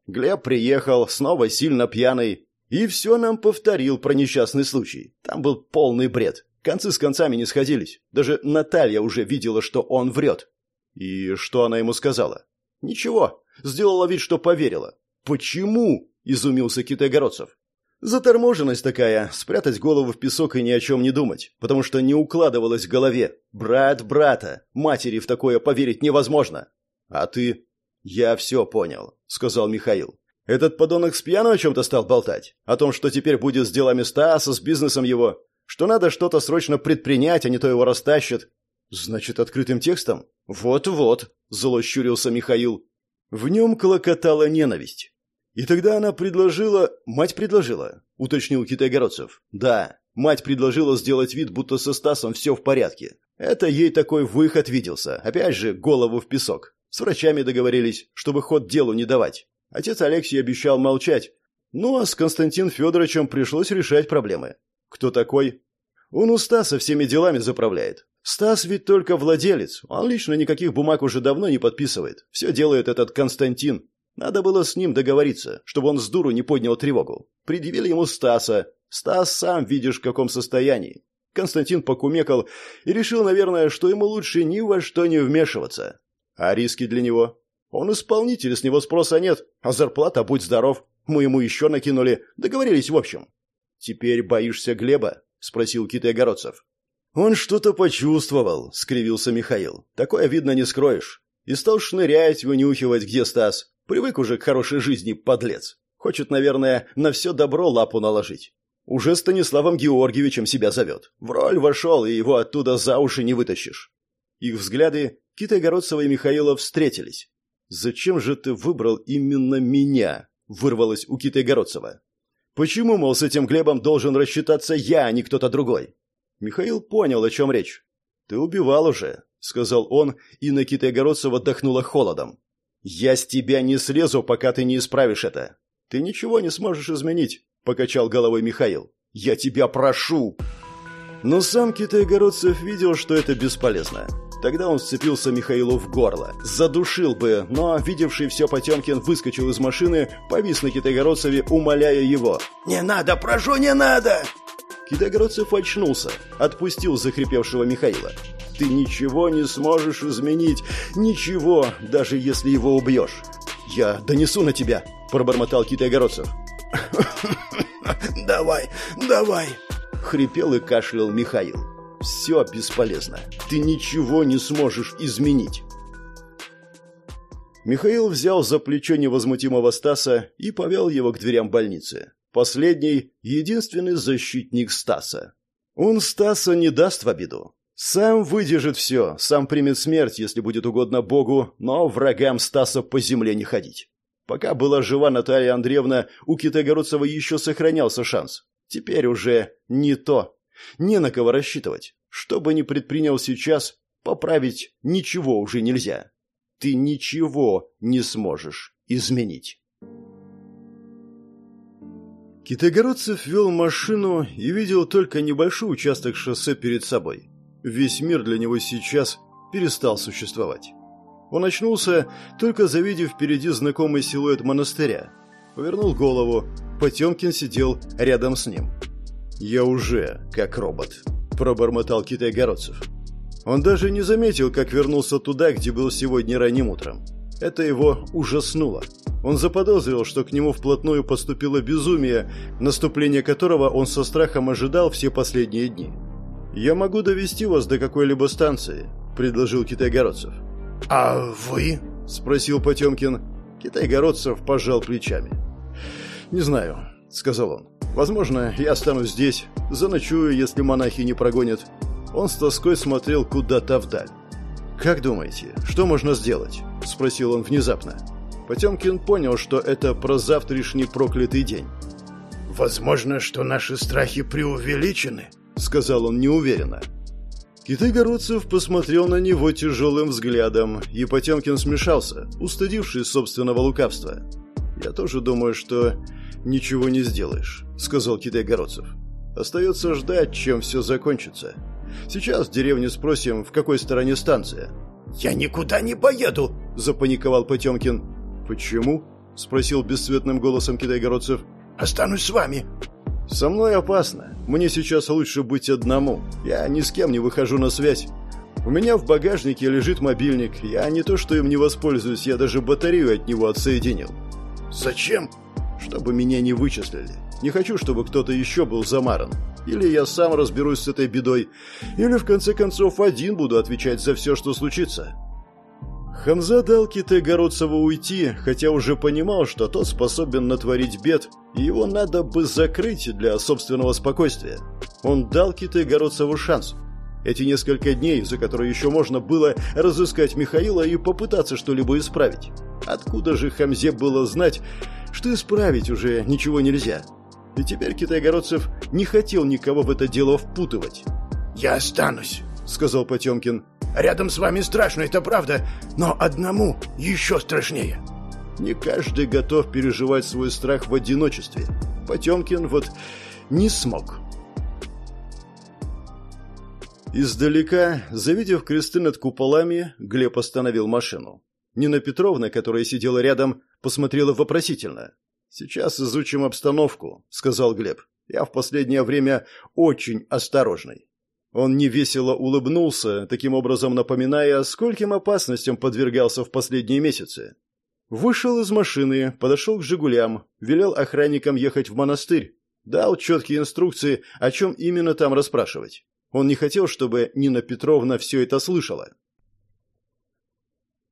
Глеб приехал, снова сильно пьяный, и все нам повторил про несчастный случай. Там был полный бред. Концы с концами не сходились. Даже Наталья уже видела, что он врет. И что она ему сказала? Ничего. Сделала вид, что поверила. Почему? Изумился Китайгородцев. Заторможенность такая, спрятать голову в песок и ни о чем не думать, потому что не укладывалось в голове. Брат брата, матери в такое поверить невозможно. А ты? «Я все понял», — сказал Михаил. «Этот подонок с пьяну о чем-то стал болтать? О том, что теперь будет с делами Стаса, с бизнесом его? Что надо что-то срочно предпринять, а не то его растащат?» «Значит, открытым текстом?» «Вот-вот», — зло щурился Михаил. В нем клокотала ненависть. И тогда она предложила... Мать предложила, уточнил Китайгородцев. Да. Мать предложила сделать вид, будто со Стасом все в порядке. Это ей такой выход виделся. Опять же, голову в песок. С врачами договорились, чтобы ход делу не давать. Отец Алексей обещал молчать. Ну а с Константином Федоровичем пришлось решать проблемы. Кто такой? Он у Стаса всеми делами заправляет. Стас ведь только владелец. Он лично никаких бумаг уже давно не подписывает. Все делает этот Константин. Надо было с ним договориться, чтобы он с дуру не поднял тревогу. Предъявили ему Стаса. Стас сам видишь в каком состоянии. Константин покумекал и решил, наверное, что ему лучше ни во что не вмешиваться. А риски для него? Он исполнитель, с него спроса нет, а зарплата будь здоров. Мы ему еще накинули, договорились в общем. Теперь боишься Глеба? спросил Китай-Городцев. Он что-то почувствовал, скривился Михаил. Такое видно не скроешь. И стал шнырять, вынюхивать, где Стас. Привык уже к хорошей жизни, подлец. Хочет, наверное, на все добро лапу наложить. Уже Станиславом Георгиевичем себя зовет. В роль вошел, и его оттуда за уши не вытащишь. Их взгляды Китай-Городцева и Михаила встретились. «Зачем же ты выбрал именно меня?» – вырвалось у Китай-Городцева. «Почему, мол, с этим Глебом должен рассчитаться я, а не кто-то другой?» Михаил понял, о чем речь. «Ты убивал уже», — сказал он, и на Китай-Городцева дохнуло холодом. «Я с тебя не слезу, пока ты не исправишь это. Ты ничего не сможешь изменить», — покачал головой Михаил. «Я тебя прошу!» Но сам Китай-Городцев видел, что это бесполезно. Тогда он сцепился Михаилу в горло. Задушил бы, но видевший все Потемкин выскочил из машины, повис на Китайгородцеве, умоляя его. «Не надо, прошу, не надо!» Китайгородцев очнулся, отпустил захрипевшего Михаила. «Ты ничего не сможешь изменить, ничего, даже если его убьешь. Я донесу на тебя», – пробормотал Китайгородцев. «Давай, давай!» – хрипел и кашлял Михаил. Все бесполезно. Ты ничего не сможешь изменить. Михаил взял за плечо невозмутимого Стаса и повел его к дверям больницы. Последний – единственный защитник Стаса. Он Стаса не даст в обиду. Сам выдержит все, сам примет смерть, если будет угодно Богу, но врагам Стаса по земле не ходить. Пока была жива Наталья Андреевна, у Китайгородцева еще сохранялся шанс. Теперь уже не то. Не на кого рассчитывать. Что бы ни предпринял сейчас, поправить ничего уже нельзя. Ты ничего не сможешь изменить. Китайгородцев вел машину и видел только небольшой участок шоссе перед собой. Весь мир для него сейчас перестал существовать. Он очнулся, только завидев впереди знакомый силуэт монастыря. Повернул голову. Потемкин сидел рядом с ним. «Я уже как робот», – пробормотал Китай-Городцев. Он даже не заметил, как вернулся туда, где был сегодня ранним утром. Это его ужаснуло. Он заподозрил, что к нему вплотную поступило безумие, наступление которого он со страхом ожидал все последние дни. «Я могу довести вас до какой-либо станции», – предложил Китай-Городцев. «А вы?» – спросил Потемкин. Китай-Городцев пожал плечами. «Не знаю», – сказал он. Возможно, я останусь здесь, заночую, если монахи не прогонят. Он с тоской смотрел куда-то вдаль. «Как думаете, что можно сделать?» – спросил он внезапно. Потемкин понял, что это про завтрашний проклятый день. «Возможно, что наши страхи преувеличены», – сказал он неуверенно. Китай-городцев посмотрел на него тяжелым взглядом, и Потемкин смешался, устыдившись собственного лукавства. «Я тоже думаю, что ничего не сделаешь», — сказал Китай-городцев. «Остается ждать, чем все закончится. Сейчас в деревне спросим, в какой стороне станция». «Я никуда не поеду!» — запаниковал Потемкин. «Почему?» — спросил бесцветным голосом Китай-городцев. «Останусь с вами». «Со мной опасно. Мне сейчас лучше быть одному. Я ни с кем не выхожу на связь. У меня в багажнике лежит мобильник. Я не то что им не воспользуюсь, я даже батарею от него отсоединил». «Зачем?» чтобы меня не вычислили. Не хочу, чтобы кто-то еще был замаран. Или я сам разберусь с этой бедой, или в конце концов один буду отвечать за все, что случится. Хамза дал Китай-Городцеву уйти, хотя уже понимал, что тот способен натворить бед, и его надо бы закрыть для собственного спокойствия. Он дал Китай-Городцеву шанс. Эти несколько дней, за которые еще можно было разыскать Михаила и попытаться что-либо исправить. Откуда же Хамзе было знать, что исправить уже ничего нельзя. И теперь Китайгородцев не хотел никого в это дело впутывать. «Я останусь», — сказал Потемкин. «Рядом с вами страшно, это правда, но одному еще страшнее». Не каждый готов переживать свой страх в одиночестве. Потемкин вот не смог. Издалека, завидев кресты над куполами, Глеб остановил машину. Нина Петровна, которая сидела рядом, посмотрела вопросительно. «Сейчас изучим обстановку», — сказал Глеб. «Я в последнее время очень осторожный». Он невесело улыбнулся, таким образом напоминая, скольким опасностям подвергался в последние месяцы. Вышел из машины, подошел к «Жигулям», велел охранникам ехать в монастырь, дал четкие инструкции, о чем именно там расспрашивать. Он не хотел, чтобы Нина Петровна все это слышала.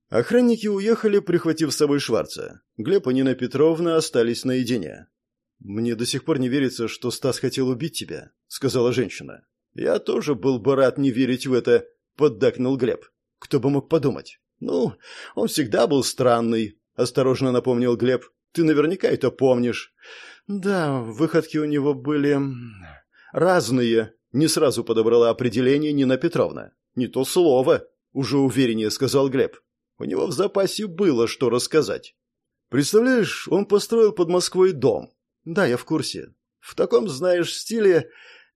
Охранники уехали, прихватив с собой Шварца. Глеб и Нина Петровна остались наедине. «Мне до сих пор не верится, что Стас хотел убить тебя», — сказала женщина. «Я тоже был бы рад не верить в это», — поддакнул Глеб. «Кто бы мог подумать?» «Ну, он всегда был странный», — осторожно напомнил Глеб. «Ты наверняка это помнишь». «Да, выходки у него были... разные», не сразу подобрала определение Нина Петровна. «Не то слово», — уже увереннее сказал Глеб. У него в запасе было что рассказать. «Представляешь, он построил под Москвой дом». «Да, я в курсе. В таком, знаешь, стиле,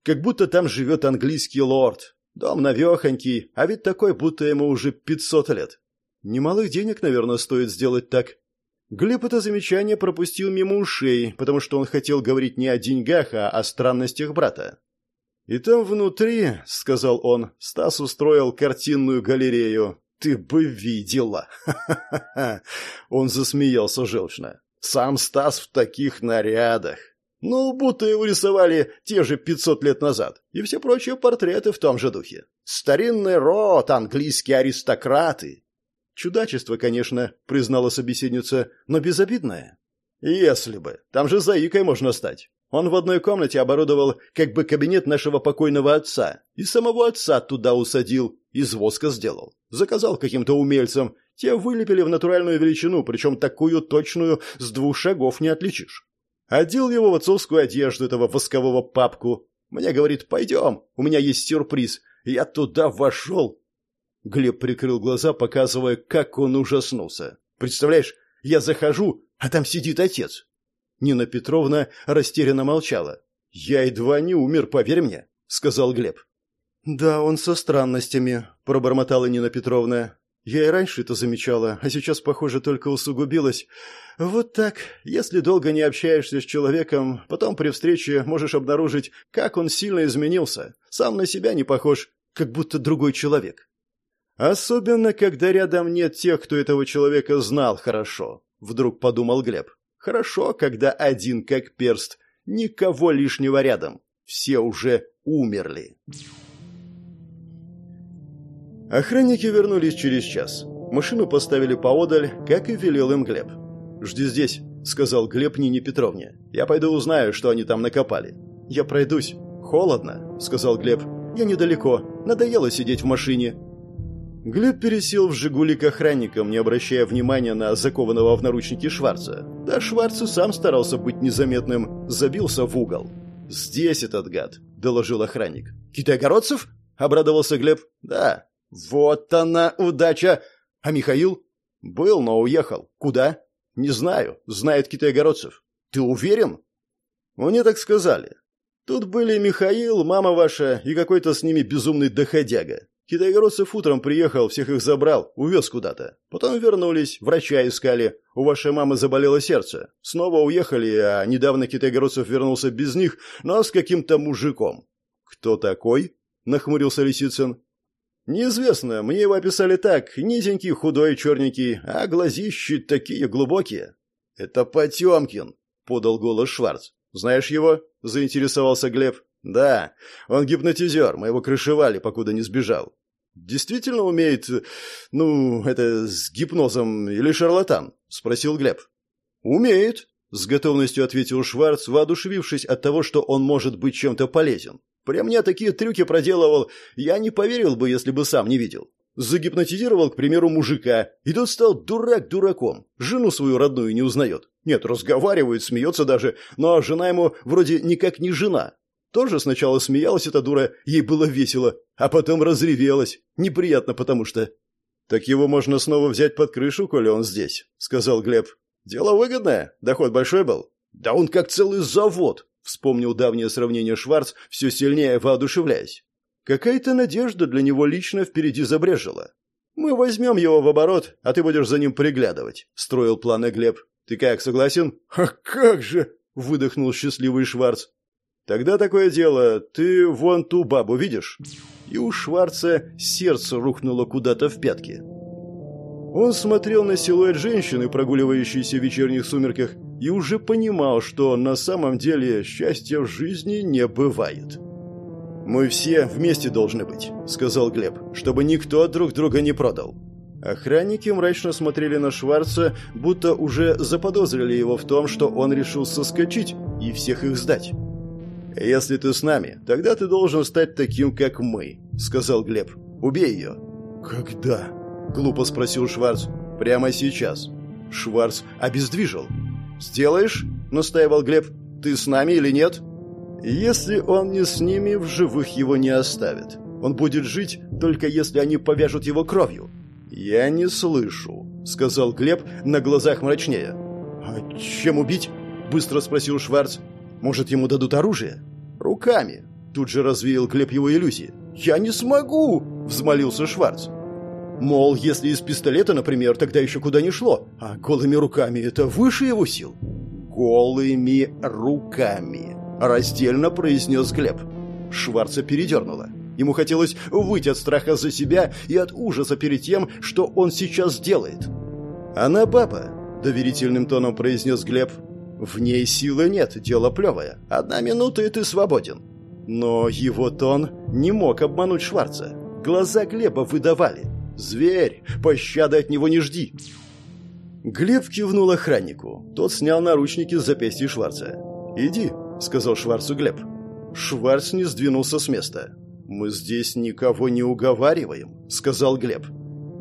как будто там живет английский лорд. Дом навехонький, а ведь такой, будто ему уже пятьсот лет. Немалых денег, наверное, стоит сделать так». Глеб это замечание пропустил мимо ушей, потому что он хотел говорить не о деньгах, а о странностях брата. «И там внутри, — сказал он, — Стас устроил картинную галерею. Ты бы видела!» Он засмеялся желчно. «Сам Стас в таких нарядах. Ну, будто его рисовали те же пятьсот лет назад. И все прочие портреты в том же духе. Старинный род, английские аристократы. Чудачество, конечно, признала собеседница, но безобидное. Если бы. Там же заикой можно стать. Он в одной комнате оборудовал как бы кабинет нашего покойного отца. И самого отца туда усадил, из воска сделал. Заказал каким-то умельцам. Те вылепили в натуральную величину, причем такую точную с двух шагов не отличишь. Одел его в отцовскую одежду этого воскового папку. Мне говорит, пойдем, у меня есть сюрприз. Я туда вошел. Глеб прикрыл глаза, показывая, как он ужаснулся. Представляешь, я захожу, а там сидит отец. Нина Петровна растерянно молчала. «Я едва не умер, поверь мне», — сказал Глеб. «Да, он со странностями», — пробормотала Нина Петровна. «Я и раньше это замечала, а сейчас, похоже, только усугубилось. Вот так, если долго не общаешься с человеком, потом при встрече можешь обнаружить, как он сильно изменился. Сам на себя не похож, как будто другой человек. Особенно, когда рядом нет тех, кто этого человека знал хорошо», — вдруг подумал Глеб. Хорошо, когда один как перст, никого лишнего рядом. Все уже умерли. Охранники вернулись через час. Машину поставили поодаль, как и велел им Глеб. «Жди здесь», — сказал Глеб Нине Петровне. «Я пойду узнаю, что они там накопали». «Я пройдусь». «Холодно», — сказал Глеб. «Я недалеко. Надоело сидеть в машине. Глеб пересел в «Жигули» к охранникам, не обращая внимания на закованного в наручники Шварца. Да Шварц сам старался быть незаметным, забился в угол. «Здесь этот гад», — доложил охранник. «Китайгородцев?» — обрадовался Глеб. «Да». «Вот она, удача!» «А Михаил?» «Был, но уехал. Куда?» «Не знаю. Знает китайгородцев». «Ты уверен?» «Мне так сказали. Тут были Михаил, мама ваша и какой-то с ними безумный доходяга. Китайгородцев утром приехал, всех их забрал, увез куда-то. Потом вернулись, врача искали. У вашей мамы заболело сердце. Снова уехали, а недавно Китайгородцев вернулся без них, но с каким-то мужиком. «Кто такой?» — нахмурился Лисицын. «Неизвестно, мне его описали так, низенький, худой, черненький, а глазищи такие глубокие». «Это Потемкин», — подал голос Шварц. «Знаешь его?» — заинтересовался Глеб. «Да, он гипнотизер, мы его крышевали, покуда не сбежал». «Действительно умеет, ну, это с гипнозом или шарлатан?» — спросил Глеб. «Умеет», — с готовностью ответил Шварц, воодушевившись от того, что он может быть чем-то полезен. «При мне такие трюки проделывал, я не поверил бы, если бы сам не видел. Загипнотизировал, к примеру, мужика, и тот стал дурак дураком, жену свою родную не узнает. Нет, разговаривает, смеется даже, но жена ему вроде никак не жена. Тоже сначала смеялась эта дура, ей было весело, а потом разревелась. Неприятно, потому что... «Так его можно снова взять под крышу, коли он здесь», — сказал Глеб. «Дело выгодное. Доход большой был?» «Да он как целый завод», — вспомнил давнее сравнение Шварц, все сильнее воодушевляясь. Какая-то надежда для него лично впереди забрежила. «Мы возьмем его в оборот, а ты будешь за ним приглядывать», — строил планы Глеб. «Ты как, согласен?» «А как же!» — выдохнул счастливый Шварц. «Тогда такое дело, ты вон ту бабу видишь?» И у Шварца сердце рухнуло куда-то в пятки. Он смотрел на силуэт женщины, прогуливающейся в вечерних сумерках, и уже понимал, что на самом деле счастья в жизни не бывает. «Мы все вместе должны быть», — сказал Глеб, — «чтобы никто друг друга не продал». Охранники мрачно смотрели на Шварца, будто уже заподозрили его в том, что он решил соскочить и всех их сдать. «Если ты с нами, тогда ты должен стать таким, как мы», — сказал Глеб. «Убей ее». «Когда?» — глупо спросил Шварц. «Прямо сейчас». Шварц обездвижил. «Сделаешь?» — настаивал Глеб. «Ты с нами или нет?» Если он не с ними, в живых его не оставят. Он будет жить, только если они повяжут его кровью. «Я не слышу», — сказал Глеб на глазах мрачнее. «А чем убить?» — быстро спросил Шварц. «Может, ему дадут оружие?» «Руками», — тут же развеял Глеб его иллюзии. «Я не смогу!» — взмолился Шварц. Мол, если из пистолета, например, тогда еще куда не шло, а голыми руками это выше его сил. «Голыми руками», Раздельно произнес Глеб. Шварца передернуло. Ему хотелось выйти от страха за себя и от ужаса перед тем, что он сейчас делает. «Она баба», — доверительным тоном произнес Глеб. «В ней силы нет, дело плевое. Одна минута, и ты свободен». Но его тон не мог обмануть Шварца. Глаза Глеба выдавали. «Зверь! Пощады от него не жди!» Глеб кивнул охраннику. Тот снял наручники с запястья Шварца. «Иди», — сказал Шварцу Глеб. Шварц не сдвинулся с места. «Мы здесь никого не уговариваем», — сказал Глеб.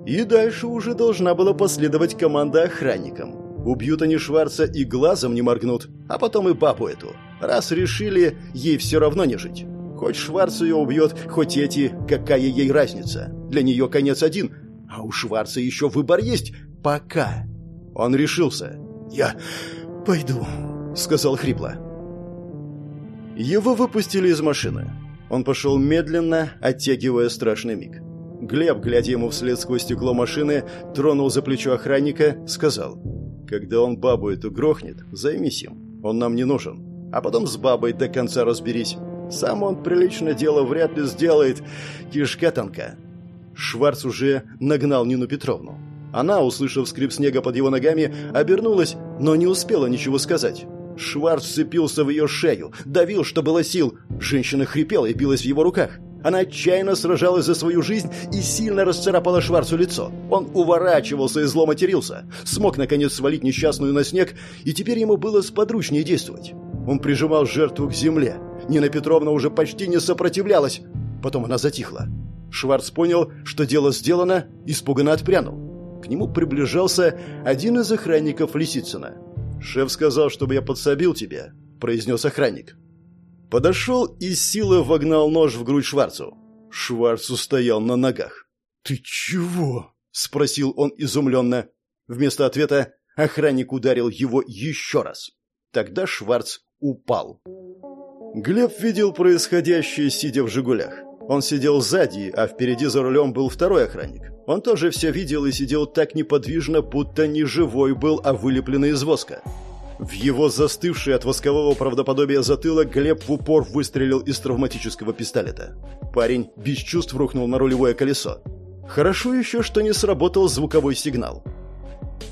И дальше уже должна была последовать команда охранникам. Убьют они Шварца и глазом не моргнут, а потом и папу эту. Раз решили, ей все равно не жить. Хоть Шварц ее убьет, хоть эти, какая ей разница. Для нее конец один, а у Шварца еще выбор есть. Пока. Он решился. «Я пойду», — сказал хрипло. Его выпустили из машины. Он пошел медленно, оттягивая страшный миг. Глеб, глядя ему вслед сквозь стекло машины, тронул за плечо охранника, сказал, «Когда он бабу эту грохнет, займись им, он нам не нужен. А потом с бабой до конца разберись. Сам он приличное дело вряд ли сделает, кишка тонка». Шварц уже нагнал Нину Петровну. Она, услышав скрип снега под его ногами, обернулась, но не успела ничего сказать. Шварц вцепился в ее шею, давил, что было сил. Женщина хрипела и билась в его руках. Она отчаянно сражалась за свою жизнь и сильно расцарапала Шварцу лицо. Он уворачивался и зло матерился. Смог, наконец, свалить несчастную на снег, и теперь ему было сподручнее действовать. Он прижимал жертву к земле. Нина Петровна уже почти не сопротивлялась. Потом она затихла. Шварц понял, что дело сделано, испуганно отпрянул. К нему приближался один из охранников Лисицына. «Шеф сказал, чтобы я подсобил тебе», — произнес охранник. Подошел и силой вогнал нож в грудь Шварцу. Шварц устоял на ногах. «Ты чего?» — спросил он изумленно. Вместо ответа охранник ударил его еще раз. Тогда Шварц упал. Глеб видел происходящее, сидя в «Жигулях». Он сидел сзади, а впереди за рулем был второй охранник. Он тоже все видел и сидел так неподвижно, будто не живой был, а вылепленный из воска. В его застывший от воскового правдоподобия затылок Глеб в упор выстрелил из травматического пистолета. Парень без чувств рухнул на рулевое колесо. Хорошо еще, что не сработал звуковой сигнал.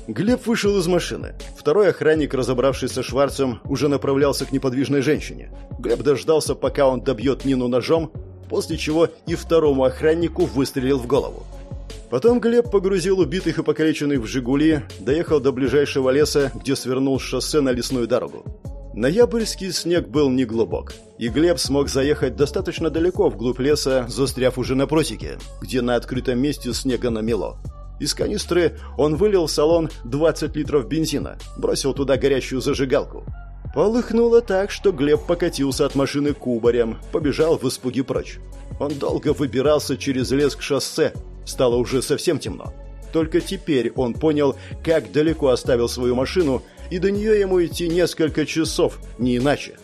Глеб вышел из машины. Второй охранник, разобравшись со Шварцем, уже направлялся к неподвижной женщине. Глеб дождался, пока он добьет Нину ножом, после чего и второму охраннику выстрелил в голову. Потом Глеб погрузил убитых и покалеченных в «Жигули», доехал до ближайшего леса, где свернул с шоссе на лесную дорогу. Ноябрьский снег был неглубок, и Глеб смог заехать достаточно далеко вглубь леса, застряв уже на просеке, где на открытом месте снега намело. Из канистры он вылил в салон 20 литров бензина, бросил туда горящую зажигалку. Полыхнуло так, что Глеб покатился от машины кубарем, побежал в испуге прочь. Он долго выбирался через лес к шоссе, стало уже совсем темно. Только теперь он понял, как далеко оставил свою машину, и до нее ему идти несколько часов, не иначе.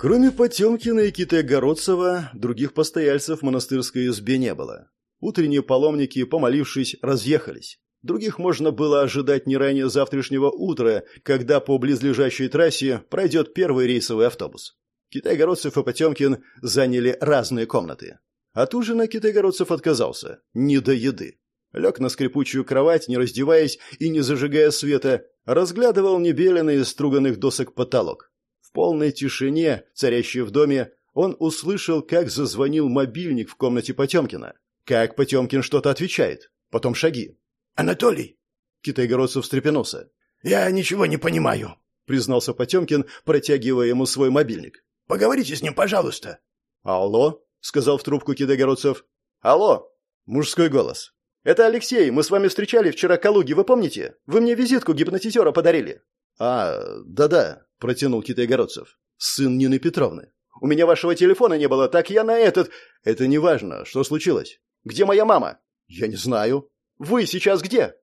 Кроме Потемкина и Китая-Городцева, других постояльцев в монастырской избе не было. Утренние паломники, помолившись, разъехались. Других можно было ожидать не ранее завтрашнего утра, когда по близлежащей трассе пройдет первый рейсовый автобус. Китай-Городцев и Потемкин заняли разные комнаты. От ужина Китай-Городцев отказался. Не до еды. Лег на скрипучую кровать, не раздеваясь и не зажигая света, разглядывал небеленный из струганных досок потолок. В полной тишине, царящей в доме, он услышал, как зазвонил мобильник в комнате Потемкина. Как Потемкин что-то отвечает. Потом шаги. «Анатолий!» Китайгородцев встрепенулся. «Я ничего не понимаю», — признался Потемкин, протягивая ему свой мобильник. «Поговорите с ним, пожалуйста». «Алло?» — сказал в трубку Китайгородцев. «Алло!» — мужской голос. «Это Алексей, мы с вами встречали вчера Калуги, вы помните? Вы мне визитку гипнотизера подарили». «А, да-да», — протянул Китайгородцев. «Сын Нины Петровны. У меня вашего телефона не было, так я на этот...» «Это не важно. Что случилось?» «Где моя мама?» «Я не знаю». «Вы сейчас где?»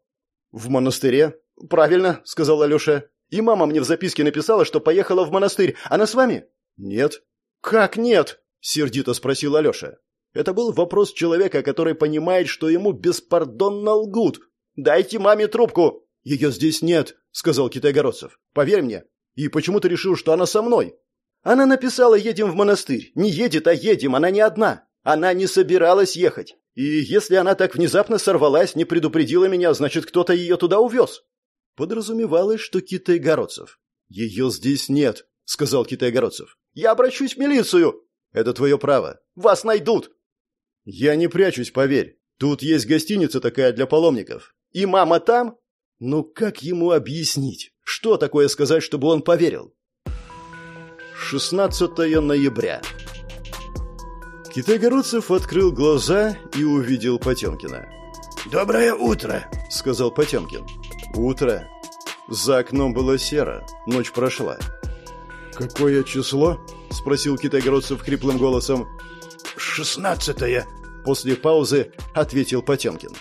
«В монастыре». «Правильно», — сказал Алеша. «И мама мне в записке написала, что поехала в монастырь. Она с вами?» «Нет». «Как нет?» — сердито спросил Алеша. Это был вопрос человека, который понимает, что ему беспардонно лгут. «Дайте маме трубку!» «Ее здесь нет», — сказал Китайгородцев. «Поверь мне. И почему ты решил, что она со мной?» «Она написала «едем в монастырь». Не едет, а едем, она не одна. Она не собиралась ехать. И если она так внезапно сорвалась, не предупредила меня, значит, кто-то ее туда увез». Подразумевалось, что Китайгородцев. «Ее здесь нет», — сказал Китайгородцев. «Я обращусь в милицию». «Это твое право. Вас найдут». «Я не прячусь, поверь. Тут есть гостиница такая для паломников. И мама там?» Ну как ему объяснить? Что такое сказать, чтобы он поверил? 16 ноября. Китайгородцев открыл глаза и увидел Потемкина. «Доброе утро», — сказал Потемкин. «Утро». За окном было серо, ночь прошла. «Какое число?» — спросил Китайгородцев хриплым голосом. «Шестнадцатое», — после паузы ответил Потемкин.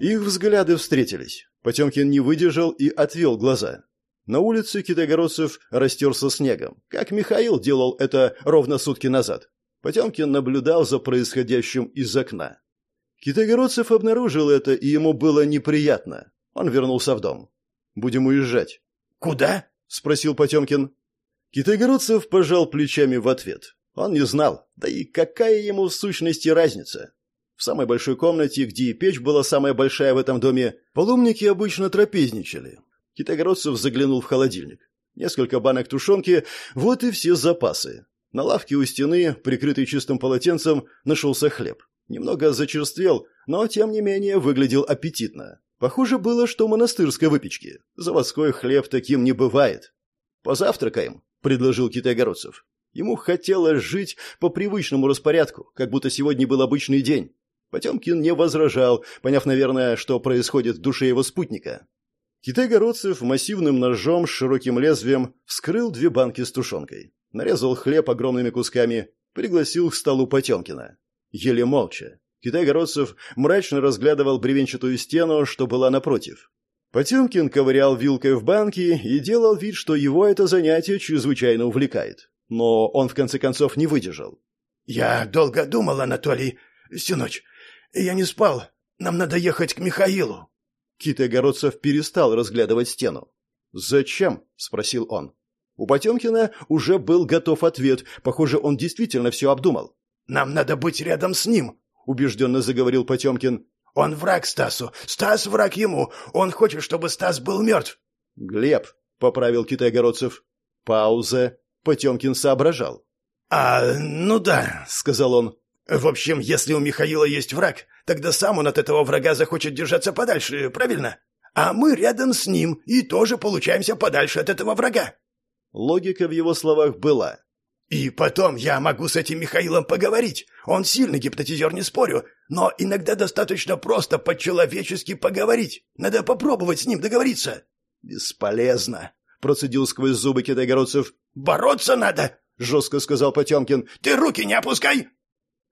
Их взгляды встретились. Потемкин не выдержал и отвел глаза. На улице китайгородцев растерся снегом, как Михаил делал это ровно сутки назад. Потемкин наблюдал за происходящим из окна. Китайгородцев обнаружил это, и ему было неприятно. Он вернулся в дом. «Будем уезжать». «Куда?» — спросил Потемкин. Китайгородцев пожал плечами в ответ. Он не знал, да и какая ему в сущности разница. В самой большой комнате, где и печь была самая большая в этом доме, паломники обычно трапезничали. Китайгородцев заглянул в холодильник. Несколько банок тушенки, вот и все запасы. На лавке у стены, прикрытый чистым полотенцем, нашелся хлеб. Немного зачерствел, но, тем не менее, выглядел аппетитно. Похоже было, что монастырской выпечки. Заводской хлеб таким не бывает. «Позавтракаем», — предложил Китайгородцев. Ему хотелось жить по привычному распорядку, как будто сегодня был обычный день. Потемкин не возражал, поняв, наверное, что происходит в душе его спутника. Китай-городцев массивным ножом с широким лезвием вскрыл две банки с тушенкой, нарезал хлеб огромными кусками, пригласил к столу Потемкина. Еле молча. Китай-городцев мрачно разглядывал бревенчатую стену, что была напротив. Потемкин ковырял вилкой в банке и делал вид, что его это занятие чрезвычайно увлекает. Но он в конце концов не выдержал. «Я долго думал, Анатолий, всю ночь. «Я не спал. Нам надо ехать к Михаилу». Кит-огородцев перестал разглядывать стену. «Зачем?» — спросил он. У Потемкина уже был готов ответ. Похоже, он действительно все обдумал. «Нам надо быть рядом с ним», — убежденно заговорил Потемкин. «Он враг Стасу. Стас враг ему. Он хочет, чтобы Стас был мертв». «Глеб», — поправил Китай-Городцев. Пауза. Потемкин соображал. «А, ну да», — сказал он. В общем, если у Михаила есть враг, тогда сам он от этого врага захочет держаться подальше, правильно? А мы рядом с ним и тоже получаемся подальше от этого врага. Логика в его словах была. И потом я могу с этим Михаилом поговорить. Он сильный гипнотизер, не спорю, но иногда достаточно просто по-человечески поговорить. Надо попробовать с ним договориться. Бесполезно, процедил сквозь зубы китайгородцев. Бороться надо, жестко сказал Потемкин. Ты руки не опускай.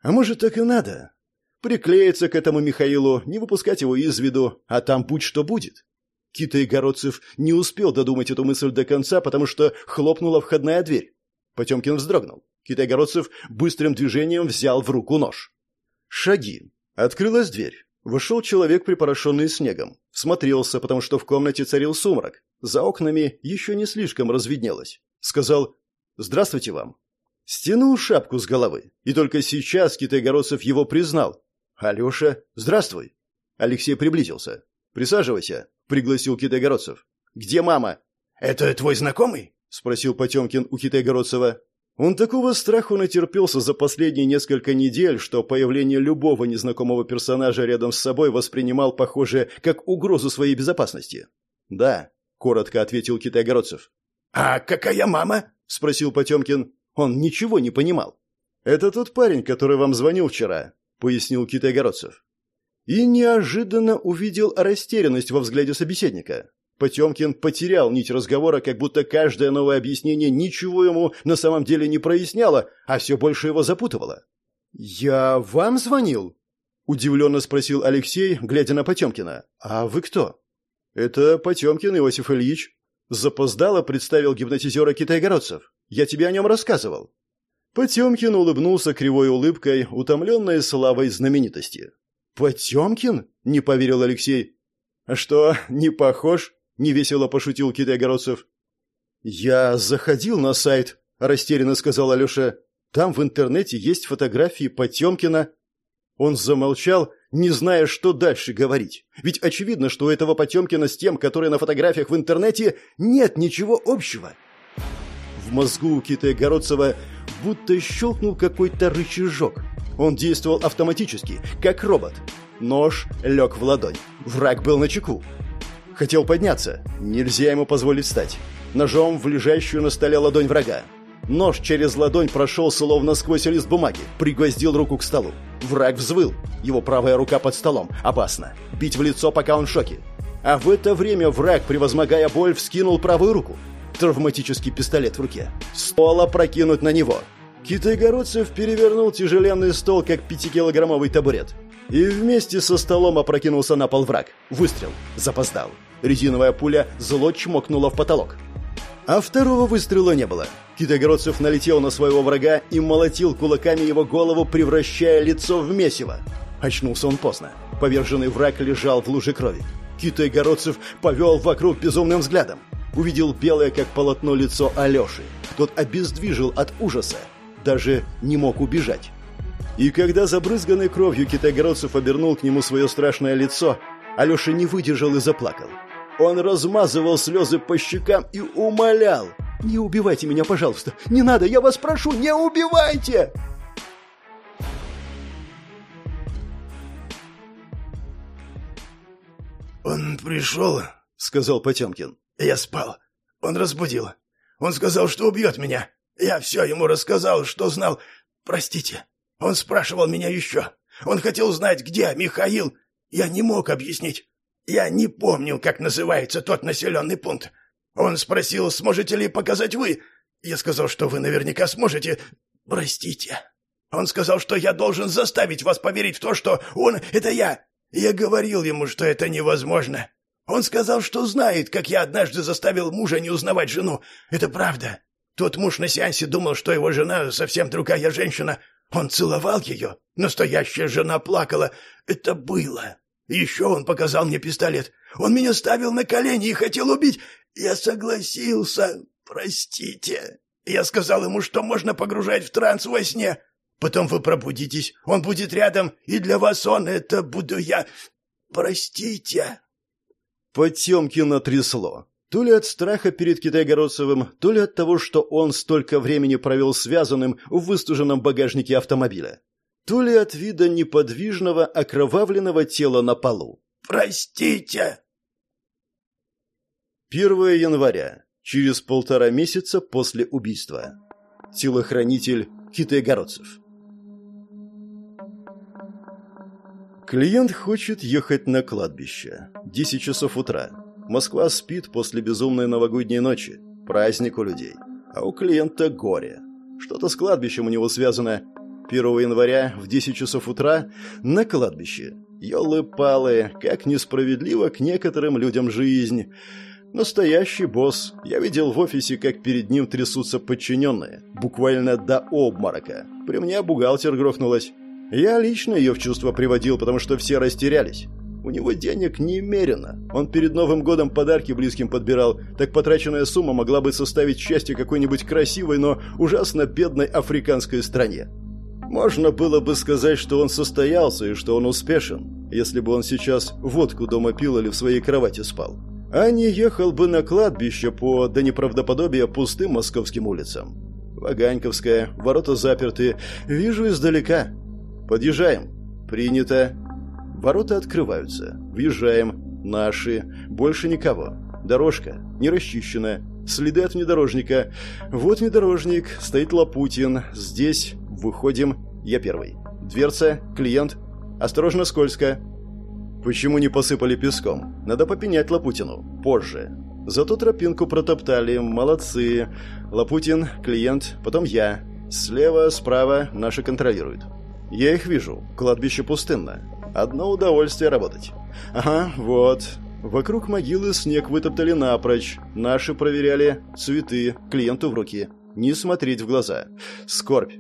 А может, так и надо. Приклеиться к этому Михаилу, не выпускать его из виду, а там будь что будет. Китайгородцев не успел додумать эту мысль до конца, потому что хлопнула входная дверь. Потемкин вздрогнул. Китайгородцев быстрым движением взял в руку нож. Шаги. Открылась дверь. Вышел человек, припорошенный снегом. Смотрелся, потому что в комнате царил сумрак. За окнами еще не слишком разведнелось. Сказал «Здравствуйте вам». Стянул шапку с головы. И только сейчас Китайгородцев его признал. «Алеша, здравствуй». Алексей приблизился. «Присаживайся», — пригласил Китайгородцев. «Где мама?» «Это твой знакомый?» — спросил Потемкин у Китайгородцева. Он такого страху натерпелся за последние несколько недель, что появление любого незнакомого персонажа рядом с собой воспринимал, похоже, как угрозу своей безопасности. «Да», — коротко ответил Китайгородцев. «А какая мама?» — спросил Потемкин. Он ничего не понимал. «Это тот парень, который вам звонил вчера», — пояснил Китайгородцев. И неожиданно увидел растерянность во взгляде собеседника. Потемкин потерял нить разговора, как будто каждое новое объяснение ничего ему на самом деле не проясняло, а все больше его запутывало. «Я вам звонил?» – удивленно спросил Алексей, глядя на Потемкина. «А вы кто?» «Это Потемкин Иосиф Ильич». Запоздало представил гипнотизера китайгородцев. «Я тебе о нем рассказывал». Потемкин улыбнулся кривой улыбкой, утомленной славой знаменитости. «Потемкин?» – не поверил Алексей. «А что, не похож?» невесело пошутил Китайгородцев. «Я заходил на сайт», – растерянно сказал Алеша. «Там в интернете есть фотографии Потемкина». Он замолчал, не зная, что дальше говорить. Ведь очевидно, что у этого Потемкина с тем, который на фотографиях в интернете, нет ничего общего. В мозгу у Китая-Городцева будто щелкнул какой-то рычажок. Он действовал автоматически, как робот. Нож лег в ладонь. Враг был на чеку. Хотел подняться. Нельзя ему позволить встать. Ножом в лежащую на столе ладонь врага. Нож через ладонь прошел словно сквозь лист бумаги, пригвоздил руку к столу. Враг взвыл. Его правая рука под столом. Опасно. Бить в лицо, пока он в шоке. А в это время враг, превозмогая боль, вскинул правую руку. Травматический пистолет в руке. Стола прокинуть на него. Китайгородцев перевернул тяжеленный стол, как пятикилограммовый табурет. И вместе со столом опрокинулся на пол враг. Выстрел. Запоздал. Резиновая пуля зло чмокнула в потолок. А второго выстрела не было. Китайгородцев налетел на своего врага и молотил кулаками его голову, превращая лицо в месиво. Очнулся он поздно. Поверженный враг лежал в луже крови. Китайгородцев повел вокруг безумным взглядом. Увидел белое, как полотно, лицо Алеши. Тот обездвижил от ужаса. Даже не мог убежать. И когда забрызганный кровью китайгородцев обернул к нему свое страшное лицо, Алеша не выдержал и заплакал. Он размазывал слезы по щекам и умолял. «Не убивайте меня, пожалуйста! Не надо, я вас прошу, не убивайте!» «Он пришел», — сказал Потемкин. «Я спал. Он разбудил. Он сказал, что убьет меня. Я все ему рассказал, что знал. Простите. Он спрашивал меня еще. Он хотел знать, где Михаил. Я не мог объяснить. Я не помню, как называется тот населенный пункт. Он спросил, сможете ли показать вы. Я сказал, что вы наверняка сможете. Простите. Он сказал, что я должен заставить вас поверить в то, что он — это я. Я говорил ему, что это невозможно. Он сказал, что знает, как я однажды заставил мужа не узнавать жену. Это правда. Тот муж на сеансе думал, что его жена совсем другая женщина. Он целовал ее. Настоящая жена плакала. Это было. Еще он показал мне пистолет. Он меня ставил на колени и хотел убить. Я согласился. Простите. Я сказал ему, что можно погружать в транс во сне. Потом вы пробудитесь, он будет рядом, и для вас он, это буду я. Простите. Потемкина трясло. То ли от страха перед Китайгородцевым, то ли от того, что он столько времени провел связанным в выстуженном багажнике автомобиля то ли от вида неподвижного окровавленного тела на полу. «Простите!» 1 января, через полтора месяца после убийства. телохранитель китайгородцев. Клиент хочет ехать на кладбище. 10 часов утра. Москва спит после безумной новогодней ночи. Праздник у людей. А у клиента горе. Что-то с кладбищем у него связано. 1 января в 10 часов утра на кладбище. Ёлы-палы, как несправедливо к некоторым людям жизнь. Настоящий босс. Я видел в офисе, как перед ним трясутся подчиненные. Буквально до обморока. При мне бухгалтер грохнулась. Я лично ее в чувство приводил, потому что все растерялись. У него денег немерено. Он перед Новым годом подарки близким подбирал. Так потраченная сумма могла бы составить счастье какой-нибудь красивой, но ужасно бедной африканской стране. Можно было бы сказать, что он состоялся и что он успешен, если бы он сейчас водку дома пил или в своей кровати спал. А не ехал бы на кладбище по, до неправдоподобия, пустым московским улицам. Ваганьковская, ворота заперты. Вижу издалека. Подъезжаем. Принято. Ворота открываются. Въезжаем. Наши. Больше никого. Дорожка. Не расчищена. Следы от внедорожника. Вот внедорожник. Стоит Лапутин. Здесь. Выходим. Я первый. Дверца. Клиент. Осторожно, скользко. Почему не посыпали песком? Надо попенять Лапутину. Позже. Зато тропинку протоптали. Молодцы. Лапутин, клиент, потом я. Слева, справа наши контролируют. Я их вижу. Кладбище пустынно. Одно удовольствие работать. Ага, вот. Вокруг могилы снег вытоптали напрочь. Наши проверяли цветы клиенту в руки. Не смотреть в глаза. Скорбь.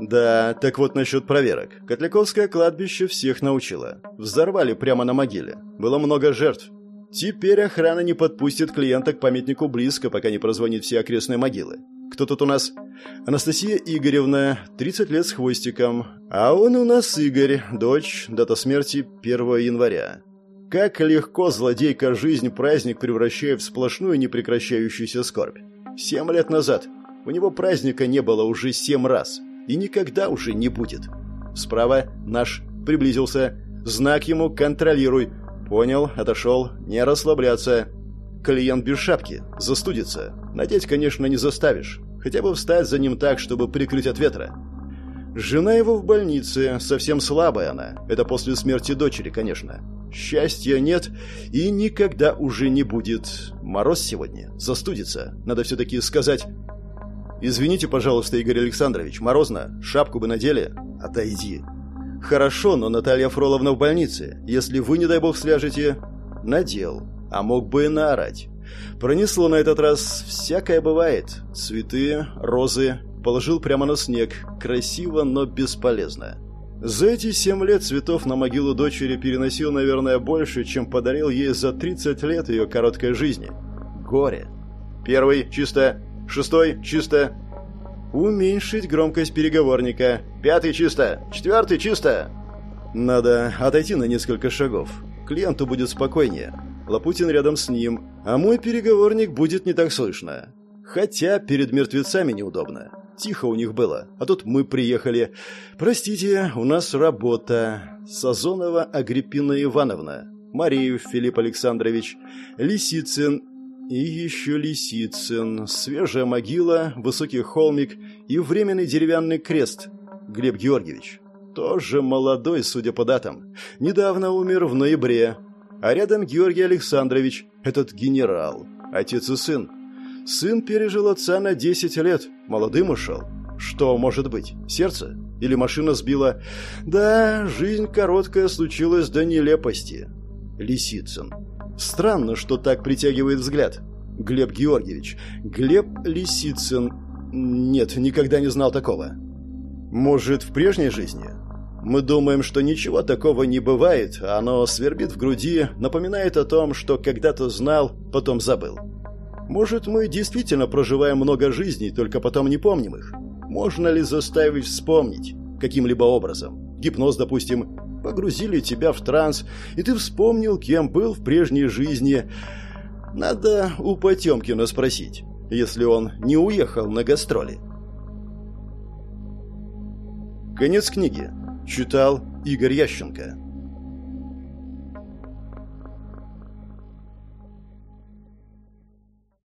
Да, так вот насчет проверок. Котляковское кладбище всех научило. Взорвали прямо на могиле. Было много жертв. Теперь охрана не подпустит клиента к памятнику близко, пока не прозвонит все окрестные могилы. Кто тут у нас? Анастасия Игоревна, 30 лет с хвостиком. А он у нас Игорь, дочь, дата смерти 1 января. Как легко злодейка жизнь праздник превращает в сплошную непрекращающуюся скорбь. Семь лет назад у него праздника не было уже семь раз. И никогда уже не будет. Справа наш приблизился. Знак ему «Контролируй». Понял, отошел, не расслабляться. Клиент без шапки, застудится. Надеть, конечно, не заставишь. Хотя бы встать за ним так, чтобы прикрыть от ветра. Жена его в больнице, совсем слабая она. Это после смерти дочери, конечно. Счастья нет и никогда уже не будет. Мороз сегодня, застудится. Надо все-таки сказать... «Извините, пожалуйста, Игорь Александрович, морозно. Шапку бы надели. Отойди». «Хорошо, но Наталья Фроловна в больнице. Если вы, не дай бог, сляжете...» «Надел а мог бы и наорать. Пронесло на этот раз, всякое бывает. Цветы, розы, положил прямо на снег, красиво, но бесполезно. За эти семь лет цветов на могилу дочери переносил, наверное, больше, чем подарил ей за 30 лет ее короткой жизни. Горе. Первый – чисто. Шестой – чисто. Уменьшить громкость переговорника. Пятый – чисто. Четвертый – чисто. Надо отойти на несколько шагов. Клиенту будет спокойнее. Лапутин рядом с ним, а мой переговорник будет не так слышно. Хотя перед мертвецами неудобно. Тихо у них было, а тут мы приехали. Простите, у нас работа. Сазонова Агриппина Ивановна, Мариев Филипп Александрович, Лисицын и еще Лисицын, свежая могила, высокий холмик и временный деревянный крест. Глеб Георгиевич. Тоже молодой, судя по датам. Недавно умер в ноябре, а рядом Георгий Александрович, этот генерал, отец и сын. Сын пережил отца на 10 лет, молодым ушел. Что может быть? Сердце? Или машина сбила? Да, жизнь короткая случилась до нелепости. Лисицын. Странно, что так притягивает взгляд. Глеб Георгиевич. Глеб Лисицын. Нет, никогда не знал такого. Может, в прежней жизни? Мы думаем, что ничего такого не бывает, а оно свербит в груди, напоминает о том, что когда-то знал, потом забыл. Может, мы действительно проживаем много жизней, только потом не помним их? Можно ли заставить вспомнить каким-либо образом? Гипноз, допустим, погрузили тебя в транс, и ты вспомнил, кем был в прежней жизни. Надо у Потемкина спросить, если он не уехал на гастроли. Конец книги. Читал Игорь Ященко.